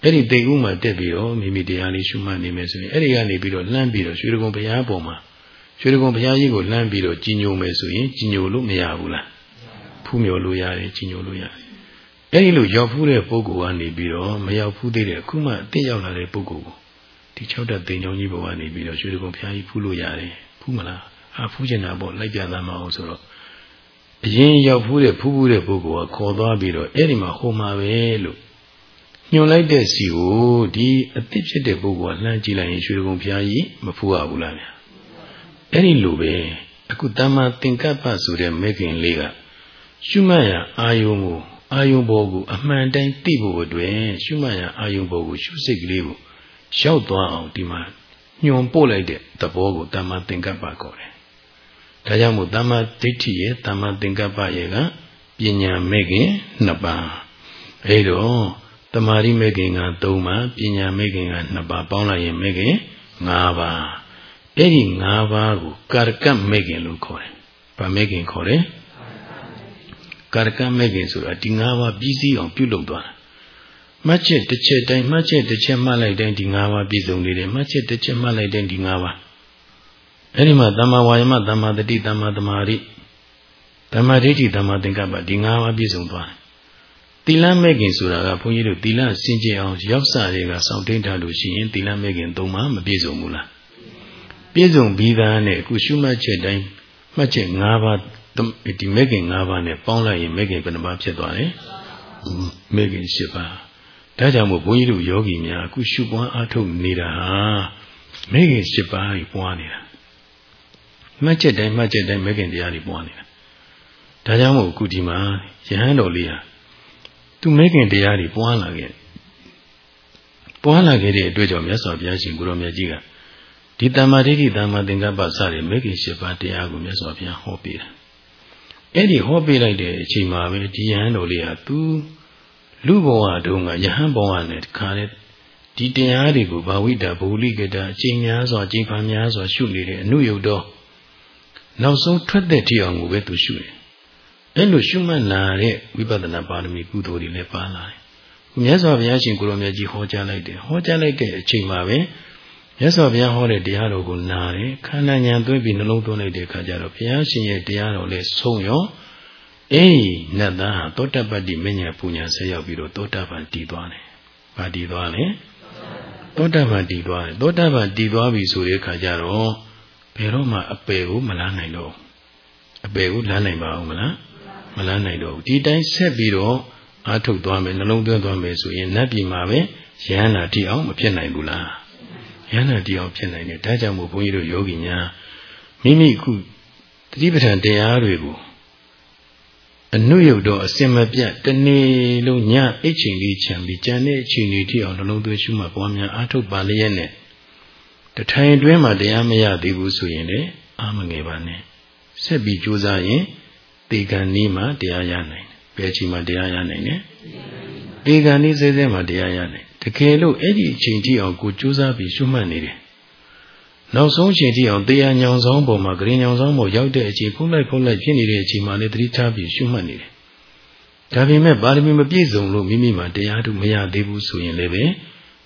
အဲ့ဒီတင်ဥမှာတက်ပြီးတော့မိမိတရားလေးရှုမှတ်နေမယ်ဆိုရင်အဲ့ဒီကနေပြီးတော့လှမ်းပြီးတော့ရွှေကုံဘုရားပေါ်မှာရွှေကုံဘုရားကြီးကိုလှမ်းပြီးတော့ကြီးညိုမယ်ဆိုရင်ကြီးညိုလို့မရဘူးလားဖူးမြော်လို့ရတယ်ကြီးညိုလို့ရတယ် အဲ့ဒီလိုရောက်ဖူးတဲ့ပုဂ္ဂိုလ်ကနေပြီးတော့မရောက်ဖူးသေးတဲ့အခုမှအသိရောက်လာတဲ့ပုဂ္ဂိုလ်ကိုဒီ၆တက်တင်ကြောင်းကြီးဘဝနေပြီးတော့ရွှေကုံဘုရားကြီးဖူးလို့ရတယ်ဖူးမလားအာဖူးကျင်တာပေါ့လိုက်ပြသားမအောင်ဆိုတော့အရင်ရောက်ဖူးတဲ့ဖူးဖူးတဲ့ပုဂ္ဂိုလ်ကခေါ်သွားပြီးတော့အဲ့ဒီမှာဟိုမှာပဲလို့ညွန်လိုက်တဲ့စီကိုဒီအသစ်ဖြစ်တဲ့ပုဂ္ဂိုလ်ကလှမ်းကြည့်လိုက်ရင်ရွှေကုံဘုရားကြီးမဖူးရဘူးလားဗျာအဲ့ဒီလိုပဲအခုတမ္မာသင်္ကပ္ပဆိုတဲ့မေခင်လေးကရှုမှတ်ရအာယုံကို အာယုံဘောကိုအမှန်တိုင်းသိဖို့အတွက်ရှုမှတ်ရအာယုံဘောကိုရှုစိတ်ကလေးကိုရောက်သွားအောင်ဒီမှာညွန်ပို့လိုက်တဲ့သဘောကိုတမ္မာသင်္ကပ္ပခေါ်တယ်။ဒါကြောင့်မို့တမ္မာဒိဋ္ဌိရဲ့တမ္မာသင်္ကပ္ပရဲ့ကပညာမဲ့ခင်နှစ်ပါးအဲတော့တမာရိမဲ့ခင်က၃ပါးပညာမဲ့ခင်က2ပါးပေါင်းလိုက်ရင်မဲ့ခင်5ပါးအဲ့ဒီ၅ပါးကိုကာရကမဲ့ခင်လို့ခေါ်တယ်။ဗာမဲ့ခင်ခေါ်တယ်။ ကာရကမဲ့ခင်ဆိုတာဒီ၅ပါးပြီးစီးအောင်ပြုလုပ်သွားတာ။မှတ်ချက်တစ်ချက်တိုင်းမှတ်ချက်တစ်ချက်မှတ်လိုက်တိုင်းဒီ၅ပါးပြည့်စုံနေတယ်မှတ်ချက်တစ်ချက်မှတ်လိုက်တိုင်းဒီ၅ပါးအဲ့ဒီမှာသမ္မာဝါယမသမ္မာတတိသမ္မာသမာဓိသမ္မာဒိဋ္ဌိသမ္မာသင်္ကပ္ပဒီ၅ပါးပြည့်စုံသွားတယ်။သီလမဲ့ခင်ဆိုတာကဘုန်းကြီးတို့သီလစင်ကြယ်အောင်ရောက်စားတွေကစောင့်တင်းထားလို့ရှိရင်သီလမဲ့ခင်၃ပါးမပြည့်စုံဘူးလား။ပြည့်စုံပြီးသားနဲ့အခုရှုမှတ်ချက်တိုင်းမှတ်ချက်၅ပါး ဒီမဲ့ခင်၅ပါးနဲ့ပေါင်းလိုက်ရင်မဲ့ခင်ဘယ်နှပါးဖြစ်သွားလဲ။မဲ့ခင်၈ပါး။ဒါကြောင့်မို့ဘုန်းကြီးတို့ယောဂီများအခုရှုပွားအားထုတ်နေတာဟာမဲ့ခင်၈ပါးကြီးပွားနေတာမှတ်ချက်တိုင်းမှတ်ချက်တိုင်းမဲခင်တရားတွေပွားနေတာဒါကြောင့်မို့အခုဒီမှာယဟန်တော်လေးဟာသူမဲခင်တရားတွေပွားလာခဲ့ပွားလာခဲ့တဲ့အတွက်ကြောင့်မြတ်စွာဘုရားရှင်ကိုရောမြတ်ကြီးကဒီတမ္မာဒိဋ္ဌိတမ္မာသင်္ကပ္ပစတဲ့မဲခင်၈ပါးတရားကိုမြတ်စွာဘုရားဟောပေးတာ အဲ့ဒီဟောပေးလိုက်တဲ့အချိန်မှာပဲဒီယဟန်တော်လေးဟာသူလူဘဝတုန်းကယဟန်ဘဝနဲ့တခါလေဒီတရားတွေကိုဘာဝိတာဘူလိကတာအချိန်များစွာအချိန်ပါများစွာရှုနေတဲ့အနုယုတ်တော်နောက်ဆုံးထွက်တဲ့ထိအောင်ကိုပဲသူရှုတယ်အဲ့လိုရှုမှတ်လာတဲ့ဝိပဿနာပါရမီကုသိုလ်တွေလည်းပါလာတယ်ခုမြတ်စွာဘုရားရှင်ကိုရောမြတ်ကြီးဟောကြားလိုက်တယ်ဟောကြားလိုက်တဲ့အချိန်မှာပဲ မြတ်စွာဘုရားဟောတဲ့တရားတော်ကိုနားတယ်ခန္ဓာဉာဏ်သွင်းပြီးနှလုံးသွင်းလိုက်တဲ့အခါကျတော့ဘုရားရှင်ရဲ့တရားတော်လည်းဆုံးရောအေးနတ်သားဟာသောတပတ္တိမဉ္ဇဉ်ပူညာဆက်ရောက်ပြီးတော့သောတပန်တည်သွားတယ်။ဘာတည်သွားလဲ။သောတပန်တည်သွားတယ်။သောတပန်တည်သွားပြီဆိုတဲ့အခါကျတော့ဘယ်တော့မှအပယ်ကိုမလန်းနိုင်တော့အပယ်ကိုလန်းနိုင်ပါဦးမလားမလန်းနိုင်တော့ဒီတိုင်းဆက်ပြီးတော့အာထုတ်သွားမယ်နှလုံးသွင်းသွားမယ်ဆိုရင်နတ်ပြည်မှာပဲရဟန္တာတိအောင်မဖြစ်နိုင်ဘူးလား ရဟန္တာတိအောင်ဖြစ်နိုင်တယ်ဒါကြောင့်မို့ဘုန်းကြီးတို့ယောဂီများမိမိခုတတိပဋ္ဌာန်တရားတွေကိုအနုယုတ်တော့အစင်မပြတ်တနေ့လုံးညအိတ်ချိန်လေးခြံပြီးကြံတဲ့အချိန်လေးထိအောင်နှလုံးသွင်းရှုမှတ်ပွားများအာထုတ်ပါလျက်နဲ့တထိုင်တွင်းမှာတရားမရသေးဘူးဆိုရင်လည်းအာမငယ်ပါနဲ့ဆက်ပြီးကြိုးစားရင်တေကံနီးမှာတရားရနိုင်တယ်ဘယ်ချိန်မှာတရားရနိုင်လဲတေကံနီးစေးစေးမှာတရားရနိုင် တကယ်လို့အဲ့ဒီအချိန်ထိအောင်ကိုကြိုးစားပြီးရှုမှတ်နေတယ်နောက်ဆုံးအချိန်ထိအောင်တရားညောင်ဆောင်ပေါ်မှာဂရင်ညောင်ဆောင်ပေါ်ရောက်တဲ့အချိန်ဖုံးလိုက်ဖုံးလိုက်ဖြစ်နေတဲ့အချိန်မှာလည်းတတိထားပြီးရှုမှတ်နေတယ်ဒါပေမဲ့ပါရမီမပြည့်စုံလို့မိမိမှာတရားထုမရသေးဘူးဆိုရင်လည်း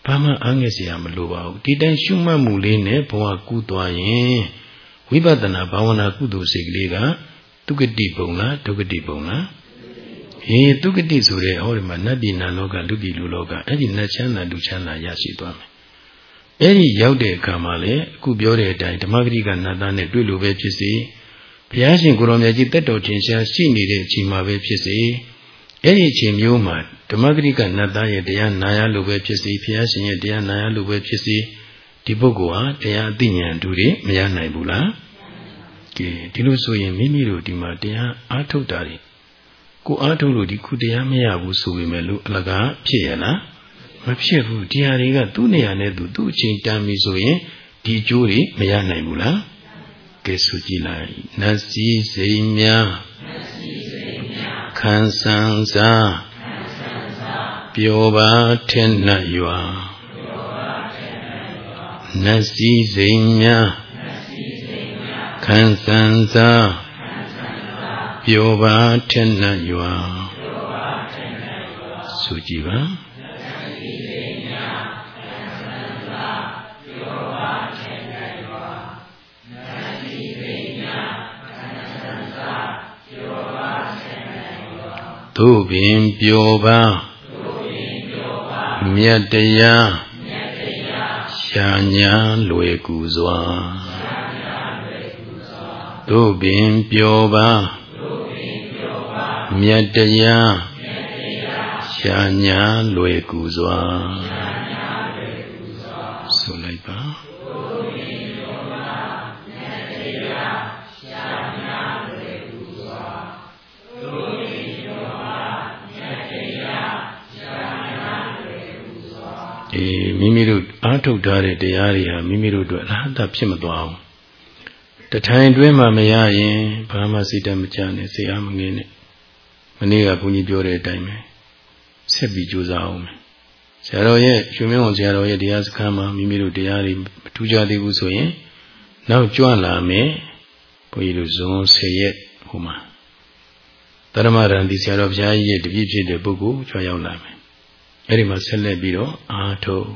ဘာမှအားငယ်စရာမလိုပါဘူးဒီတိုင်းရှုမှတ်မှုလေးနဲ့ဘဝကူးသွားရင်ဝိပဿနာဘာဝနာကုသိုလ်စိတ်ကလေးကဒုက္ကတိပုံလားဒုက္ကတိပုံလား ဟေးဒုက္ကတိဆိုတဲ့ဟောဒီမှာနတ်ပြည်နာလောကလူပြည်လူလောကအဲ့ဒီနတ်ချမ်းသာလူချမ်းသာရရှိသွားမယ်အဲ့ဒီရောက်တဲ့အခါမှာလေအခုပြောတဲ့အတိုင်းဓမ္မဂရိကနတ်သားနဲ့တွေ့လို့ပဲဖြစ်စေဘုရားရှင်ကိုရောင်မြတ်ကြီးတက်တော်တင်ရှားရှိနေတဲ့အချိန်မှာပဲဖြစ်စေအဲ့ဒီအချိန်မျိုးမှာဓမ္မဂရိကနတ်သားရဲ့တရားနာရလို့ပဲဖြစ်စီဘုရားရှင်ရဲ့တရားနာရလို့ပဲဖြစ်စီဒီပုဂ္ဂိုလ်ဟာတရားအသိဉာဏ်တူတွေမရနိုင်ဘူးလားကဲဒီလိုဆိုရင်မိမိတို့ဒီမှာတရားအားထုတ်တာတွေ ကိုအားထုတ်လို့ဒီခုတရားမရဘူးဆိုပေမဲ့လို့အလကားဖြစ်ရလားမဖြစ်ဘူးတရားတွေကသူ့နေရာနဲ့သူသူ့အချိန်တန်ပြီဆိုရင်ဒီအကျိုးတွေမရနိုင်ဘူးလားကဲဆိုကြည့်လိုက်နတ်စည်းစိမ်များနတ်စည်းစိမ်များခံဆန်းစားပျော်ပါထက်နှက်ရွာနတ်စည်းစိမ်များခံခံစံစာ ပျော်ပါထက်နှံ့ရွာဆိုကြည်ပါသို့ပင်ပျော်ပါမြတ်တရားရှာညာလွယ်ကူစွာသို့ပင်ပျော်ပါ မြတ်တရားရှာညာလွယ်ကူစွာဆိုလိုက်ပါအေးမိမိတို့အားထုတ်ထားတဲ့တရားတွေဟာမိမိတို့အတွက်အလားတဖြစ်မသွားဘူးတထိုင်တွင်းမှာမရရင်ဘာမှစိတ်တမကြနဲ့စိတ်အားမငင်းနဲ့ မနေ့ကဘုန်းကြီးပြောတဲ့အတိုင်းပဲဆက်ပြီးကြိုးစားအောင်ဆရာတော်ရဲ့ရွှေမင်းဝန်ဆရာတော်ရဲ့တရားစခန်းမှာမိမိတို့တရားတွေမထူးခြားသေးဘူးဆိုရင်နောက်ကြွလာမယ်ဘုန်းကြီးတို့ဇွန်10ရက်ဟိုမှာတရမရံဒီဆရာတော်ဘုရားကြီးရဲ့တပည့်ဖြစ်တဲ့ပုဂ္ဂိုလ်ကြွရောက်လာမယ်အဲ့ဒီမှာဆက်လက်ပြီးတော့အာထုတ်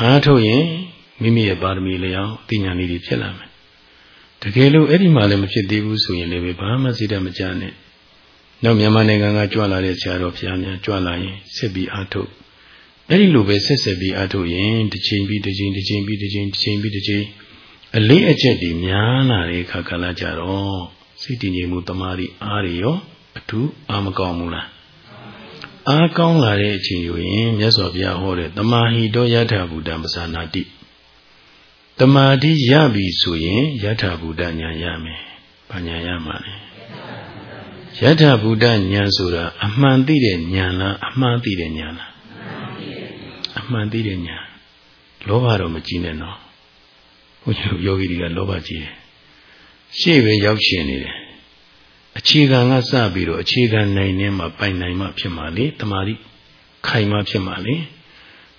အာထုတ်ရင်မိမိရဲ့ပါရမီလျောက်အသိဉာဏ်လေးတွေဖြစ်လာမယ်တကယ်လို့အဲ့ဒီမှာလည်းမဖြစ်သေးဘူးဆိုရင်လည်းဘာမှစိတ်တမကြနဲ့ နောက်မြန်မာနိုင်ငံကကြွလာတဲ့ဆရာတော်ဘုရားများကြွလာရင်ဆက်ပြီးအာထုတ်အဲ့ဒီလိုပဲဆက်ဆက်ပြီးအာထုတ်ရင်တစ်ချိန်ပြီးတစ်ချိန်တစ်ချိန်ပြီးတစ်ချိန်တစ်ချိန်ပြီးတစ်ချိန်အလေးအကျက်တွေများလာတဲ့အခါကလာကြတော့စိတ်တည်ငြိမ်မှုတမာရီအားရရောအထူးအာမကောင်းဘူးလားအားကောင်းလာတဲ့အချိန်ယူရင်မြတ်စွာဘုရားဟောတဲ့တမာဟိတောယထာဘူတံပဇာနာတိတမာတိရပြီဆိုရင်ယထာဘူတဉာဏ်ရမယ်။ဘာဉာဏ်ရမှာလဲ။ ယထာဘူတဉာဏ်ဆိုတာအမှန်သိတဲ့ဉာဏ်လားအမှန်သိတဲ့ဉာဏ်လား။အမှန်သိတဲ့ဉာဏ်။လောဘတော့မကြည့်နဲ့နော်။ဘုရားယောဂီတွေကလောဘကြည့်တယ်။ရှေ့ပဲရောက်ရှင်နေတယ်အခြေခံကစပြီးတော့အခြေခံနိုင်နေမှပိုင်နိုင်မှဖြစ်မှာလေတမာရီခိုင်မှဖြစ်မှာလေ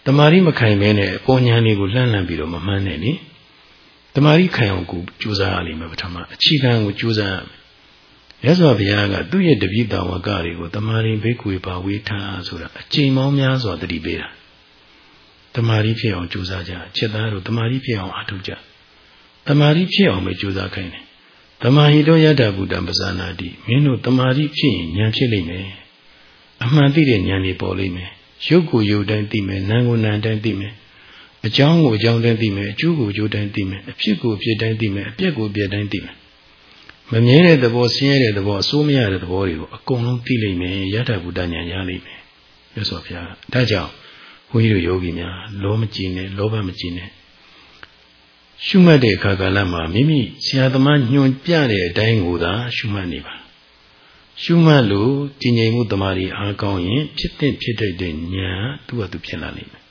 တမာရီမခိုင်မဲနဲ့အပေါ်ညာလေးကိုလှမ်းလှမ်းပြီးတော့မမှန်းနဲ့လေတမာရီခိုင်အောင်ကိုကြိုးစားရလိမ့်မယ်ပထမအခြေခံကိုကြိုးစားရမယ် ရသော်ဘုရားကသူ့ရဲ့တပိတဝကတွေကိုတမာရီဘိက္ခွေပါဝေထားဆိုတာအချိန်ပေါင်းများစွာတတိပေးတာတမာရီဖြစ်အောင်ကြိုးစားကြချက်သားတို့တမာရီဖြစ်အောင်အားထုတ်ကြတမာရီဖြစ်အောင်ပဲကြိုးစားခိုင်းတယ်တမာဟိတောယတဗုဒ္ဓပဇာနာတိမင်းတို့တမာတိဖြစ်ရင်ဉာဏ်ဖြစ်လိမ့်မယ်အမှန်သိတဲ့ဉာဏ်တွေပေါ်လိမ့်မယ်ရုပ်ကိုရုပ်တိုင်းသိမယ်နာမ်ကိုနာမ်တိုင်းသိမယ်အကြောင်းကိုအကြောင်းတိုင်းသိမယ်အကျိုးကိုအကျိုးတိုင်းသိမယ်အဖြစ်ကိုအဖြစ်တိုင်းသိမယ်အပြက်ကိုအပြက်တိုင်းသိမယ် မမြဲတဲ့သဘောဆင်းရဲတဲ့သဘောအဆိုးမရတဲ့သဘောတွေကိုအကုန်လုံးသိလိမ့်မယ်ယတဗုဒ္ဓဉာဏ်ရလိမ့်မယ်ရသော်ဗျာဒါကြောင့်ဘုန်းကြီးတို့ယောဂီများလောမကြည့်နဲ့လောဘမကြည့်နဲ့ရှုမှတ်တဲ့အခါကာလမှာမိမိဆရာသမားညွှန်ပြတဲ့အတိုင်းကိုသာရှုမှတ်နေပါရှုမှတ်လို့တည်ငြိမ်မှုတမာရီအားကောင်းရင်ဖြစ်တဲ့ဖြစ်တတ်တဲ့ဉာဏ်သူ့ဟာသူဖြစ်လာနိုင်မယ်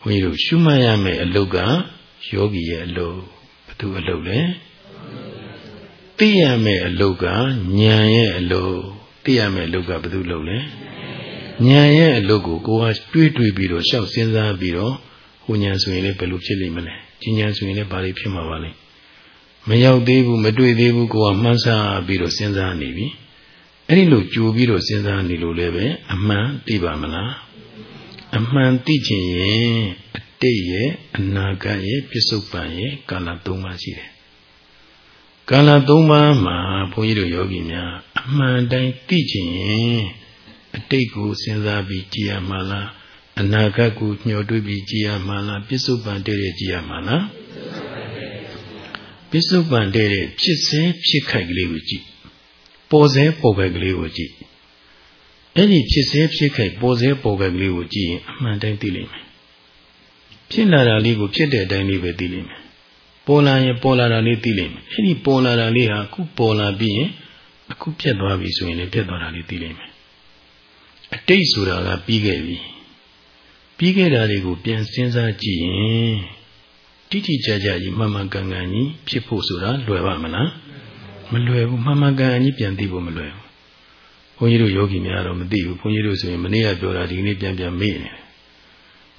ဘုန်းကြီးတို့ရှုမှတ်ရမယ့်အလုပ်ကယောဂီရဲ့အလုပ်ဘယ်သူအလုပ်လဲ သိရမယ့်အလုပ်ကဉာဏ်ရဲ့အလုပ်သိရမယ့်အလုပ်ကဘယ်သူလုပ်လဲဉာဏ်ရဲ့အလုပ်ကိုကိုယ်ကတွေးတွေးပြီးတော့ရှောက်စဉ်းစားပြီးတော့ဟိုဉာဏ်ဆိုရင်လည်းဘယ်လိုဖြစ်လိမ့်မလဲကြီးညာဆိုရင်လည်းဘာတွေဖြစ်မှာပါလဲမရောက်သေးဘူးမတွေ့သေးဘူးကိုကမှန်းဆပြီးတော့စဉ်းစားနေပြီအဲ့ဒီလိုကြိုပြီးတော့စဉ်းစားနေလို့လည်းပဲအမှန်သိပါမလားအမှန်သိခြင်းရဲ့အတိတ်ရဲ့အနာဂတ်ရဲ့ပြစ္ဆုတ်ပံရဲ့ကာလ၃ပါးရှိတယ် ကာလ၃ပါးမှာဘုန်းကြီးတို့ယောဂီများအမှန်တိုင်းသိခြင်းရဲ့အတိတ်ကိုစဉ်းစားပြီးကြည်ရမှာလားအနာဂတ်ကိုညှော်တွေးပြီးကြည်ရမှာလားပြစ္ဆုတ်ပန်တဲ့ကြည်ရမှာလားပြစ္ဆုတ်ပန်တဲ့ဖြစ်စေဖြစ်ခိုက်ကလေးကိုကြည့်ပေါ်စေပေါ်ခိုက်ကလေးကိုကြည့်အဲ့ဒီဖြစ်စေဖြစ်ခိုက်ပေါ်စေပေါ်ခိုက်ကလေးကိုကြည့်ရင်အမှန်တိုင်းသိလိမ့်မယ်ဖြစ်လာတာလေးကိုဖြစ်တဲ့အတိုင်းလေးပဲသိလိမ့်မယ် ပေါ်လာရင်ပေါ်လာတာလေးသိလိမ့်မယ်အဲ့ဒီပေါ်လာတာလေးဟာအခုပေါ်လာပြီးရင်အခုပြတ်သွားပြီဆိုရင်လည်းပြတ်သွားတာလေးသိလိမ့်မယ်အတိတ်ဆိုတာကပြီးခဲ့ပြီပြီးခဲ့တာတွေကိုပြန်စဉ်းစားကြည့်ရင်တိတိကျကျကြီးမှန်မှန်ကန်ကန်ကြီးဖြစ်ဖို့ဆိုတာလွယ်ပါမလားမလွယ်ဘူးမှန်မှန်ကန်ကန်ကြီးပြန်သိဖို့မလွယ်ဘူးဘုန်းကြီးတို့ယောဂီများတော့မသိဘူးဘုန်းကြီးတို့ဆိုရင်မနေ့ကပြောတာဒီနေ့ပြန်ပြန်မေ့နေတယ်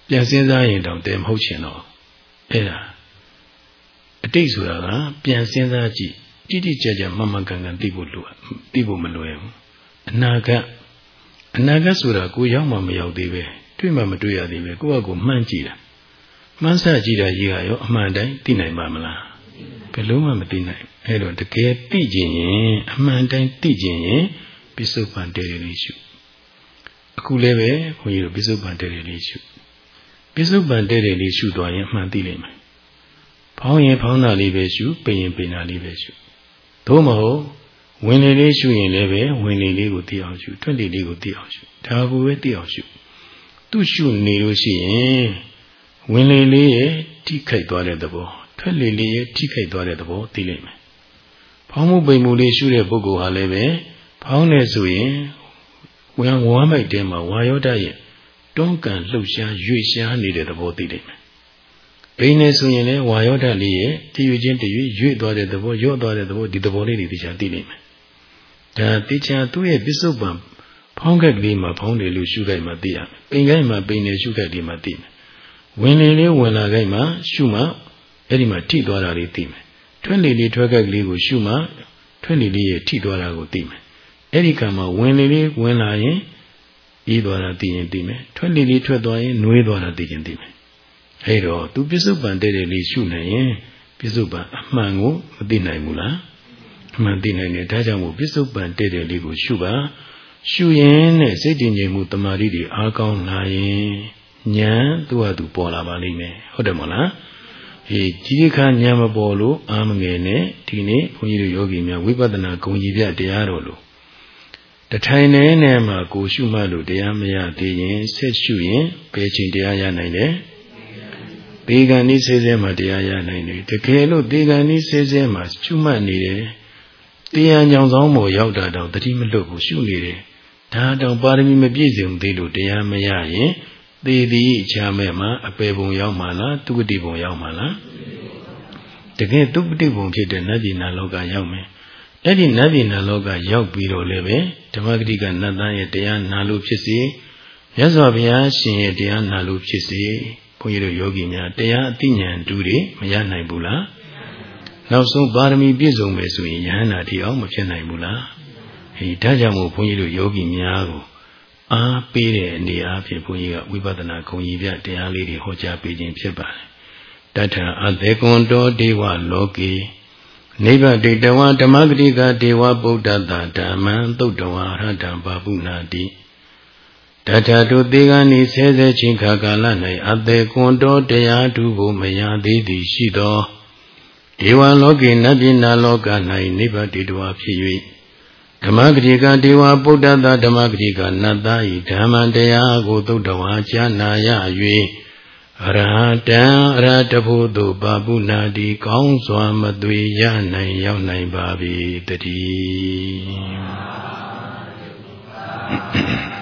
ပြန်စဉ်းစားရင်တောင်တည်မဟုတ်ချင်တော့အဲ့ဒါ အတိတ်ဆိုတာကပြန်စဉ်းစားကြည့်တိတိကျကျမှန်မှန်ကန်ကန်သိဖို့လိုသိဖို့မလွယ်ဘူးအနာဂတ်အနာဂတ်ဆိုတာကိုရောက်မှမရောက်သေးပဲတွေ့မှမတွေ့ရသေးပဲကိုယ့်အကိုမှန်းကြည့်တာမှန်းဆကြည့်တာကြီးကရောအမှန်တိုင်းသိနိုင်ပါမလားဘယ်လုံးမှမသိနိုင်အဲ့တော့တကယ်သိကျင်ရင်အမှန်တိုင်းသိကျင်ရင်ပစ္စုပန်တည်းလေးရှုအခုလည်းပဲခွန်ကြီးတို့ပစ္စုပန်တည်းလေးရှုပစ္စုပန်တည်းလေးရှုသွားရင်အမှန်သိလိမ့်မယ် ဖောင်းရင်ဖောင်းတာလေးပဲရှုပိန်ရင်ပိန်တာလေးပဲရှုသို့မဟုတ်ဝင်လေလေးရှုရင်လည်းပဲဝင်လေလေးကိုသိအောင်ရှုထွက်လေလေးကိုသိအောင်ရှုဒါကိုပဲသိအောင်ရှုသူ့ရှုနေလို့ရှိရင်ဝင်လေလေးရဲ့ထိခိုက်သွားတဲ့သဘောထွက်လေလေးရဲ့ထိခိုက်သွားတဲ့သဘောသိလိမ့်မယ်ဖောင်းမှုပိန်မှုလေးရှုတဲ့ပုဂ္ဂိုလ်ဟာလည်းပဲဖောင်းနေဆိုရင်ဝင်ဝမ်းမိုက်တဲမှာဝါယောဒရဲ့တွန်းကန်လှုပ်ရှားရွေ့ရှားနေတဲ့သဘောသိလိမ့်မယ် ပိန်နေဆိုရင်လည်းဝါယောဒလေးရဲ့တည်ယူခြင်းတည်ယူရွေ့သွားတဲ့သဘောရော့သွားတဲ့သဘောဒီသဘောလေးတွေသိချာသိလိမ့်မယ်ဒါသိချာသူ့ရဲ့ပစ္စုပန်ဖောင်းခက်ကလေးမှာဖောင်းတယ်လို့ရှုခိုက်မှသိရမယ်ပိန်ခိုက်မှာပိန်တယ်ရှုခိုက်လေးမှာသိမယ်ဝင်လေလေးဝင်လာခိုက်မှာရှုမှအဲ့ဒီမှာထိသွားတာလေးသိမယ်ထွက်လေလေးထွက်ခက်ကလေးကိုရှုမှထွက်လေလေးရဲ့ထိသွားတာကိုသိမယ်အဲ့ဒီကံမှာဝင်လေလေးဝင်လာရင်ဤသွားတာသိရင်သိမယ်ထွက်လေလေးထွက်သွားရင်နှွေးသွားတာသိရင်သိမယ် အဲ့တော့သူပစ္စုပန်တဲ့တဲ့လေးရှုနိုင်ရင်ပစ္စုပန်အမှန်ကိုမသိနိုင်ဘူးလားအမှန်သိနိုင်တယ်ဒါကြောင့်မို့ပစ္စုပန်တဲ့တဲ့လေးကိုရှုပါရှုရင်နဲ့စိတ်တည်ငြိမ်မှုတမာတိတွေအားကောင်းလာရင်ဉာဏ်သူ့ဟာသူပေါ်လာပါလိမ့်မယ်ဟုတ်တယ်မဟုတ်လားဟေးကြီးခါဉာဏ်မပေါ်လို့အာမငယ်နဲ့ဒီနေ့ဘုန်းကြီးတို့ယောဂီများဝိပဿနာဂုံကြီးပြတရားတော်လို့တထိုင်နေနဲ့မှာကိုရှုမှတ်လို့တရားမရသေးရင်ဆက်ရှုရင်ဘယ်ချိန်တရားရနိုင်လဲ ဒီကံဤစေစဲမှာတရားရနိုင်တယ်တကယ်လို့ဒီကံဤစေစဲမှာရှုမှတ်နေတယ်တရားညောင်ဆောင်မို့ရောက်တာတော့တတိမလွတ်ဘူးရှုနေတယ်ဒါတော့ပါရမီမပြည့်စုံသေးလို့တရားမရရင်သေသည်ချာမဲ့မှာအပေပုံရောက်မှာလားသူကတိပုံရောက်မှာလားတကယ်သူကတိပုံဖြစ်တဲ့နတ်ပြည်နာလောကရောက်မယ်အဲ့ဒီနတ်ပြည်နာလောကရောက်ပြီးတော့လည်းပဲဓမ္မဂတိကနတ်သားရဲ့တရားနာလို့ဖြစ်စေမြတ်စွာဘုရားရှင်ရဲ့တရားနာလို့ဖြစ်စေ ဘုန်းကြီးတို့ယောဂီများတရားအသိဉာဏ်တူတွေမရနိုင်ဘူးလားနောက်ဆုံးပါရမီပြည့်စုံမယ်ဆိုရင်ယဟန္တာတိအောင်မဖြစ်နိုင်ဘူးလားဟေးဒါကြောင့်မို့ဘုန်းကြီးတို့ယောဂီများကိုအားပေးတဲ့အနေအားဖြင့်ဘုန်းကြီးကဝိပဿနာဂုံကြီးပြတရားလေးတွေဟောကြားပေးခြင်းဖြစ်ပါတယ်တထအသေကွန်တောဒေဝလောကေနိဗ္ဗတိတဝါဓမ္မဂတိကဒေဝဗုဒ္ဓတာဓမ္မံသုတ်တဝါရဟတံဘာပုနာတိ တထတုသေကနိဆဲဆဲချင်းခါကာလ၌အသေးကွန်တော်တရားသူကိုမရသေးသည်ရှိသောဒေဝလောကေနတ်ပြည်နာလောက၌နိဗ္ဗတိတဝါဖြစ်၍ဓမ္မဂတိကဒေဝဗုဒ္ဓတာဓမ္မဂတိကနတ်သားဤဓမ္မတရားကိုသုတ်တဝါကြားနာရ၍အရဟတံအရတဖို့သို့ပါပုနာတိကောင်းစွာမသွေရနိုင်ရောက်နိုင်ပါ၏တည်း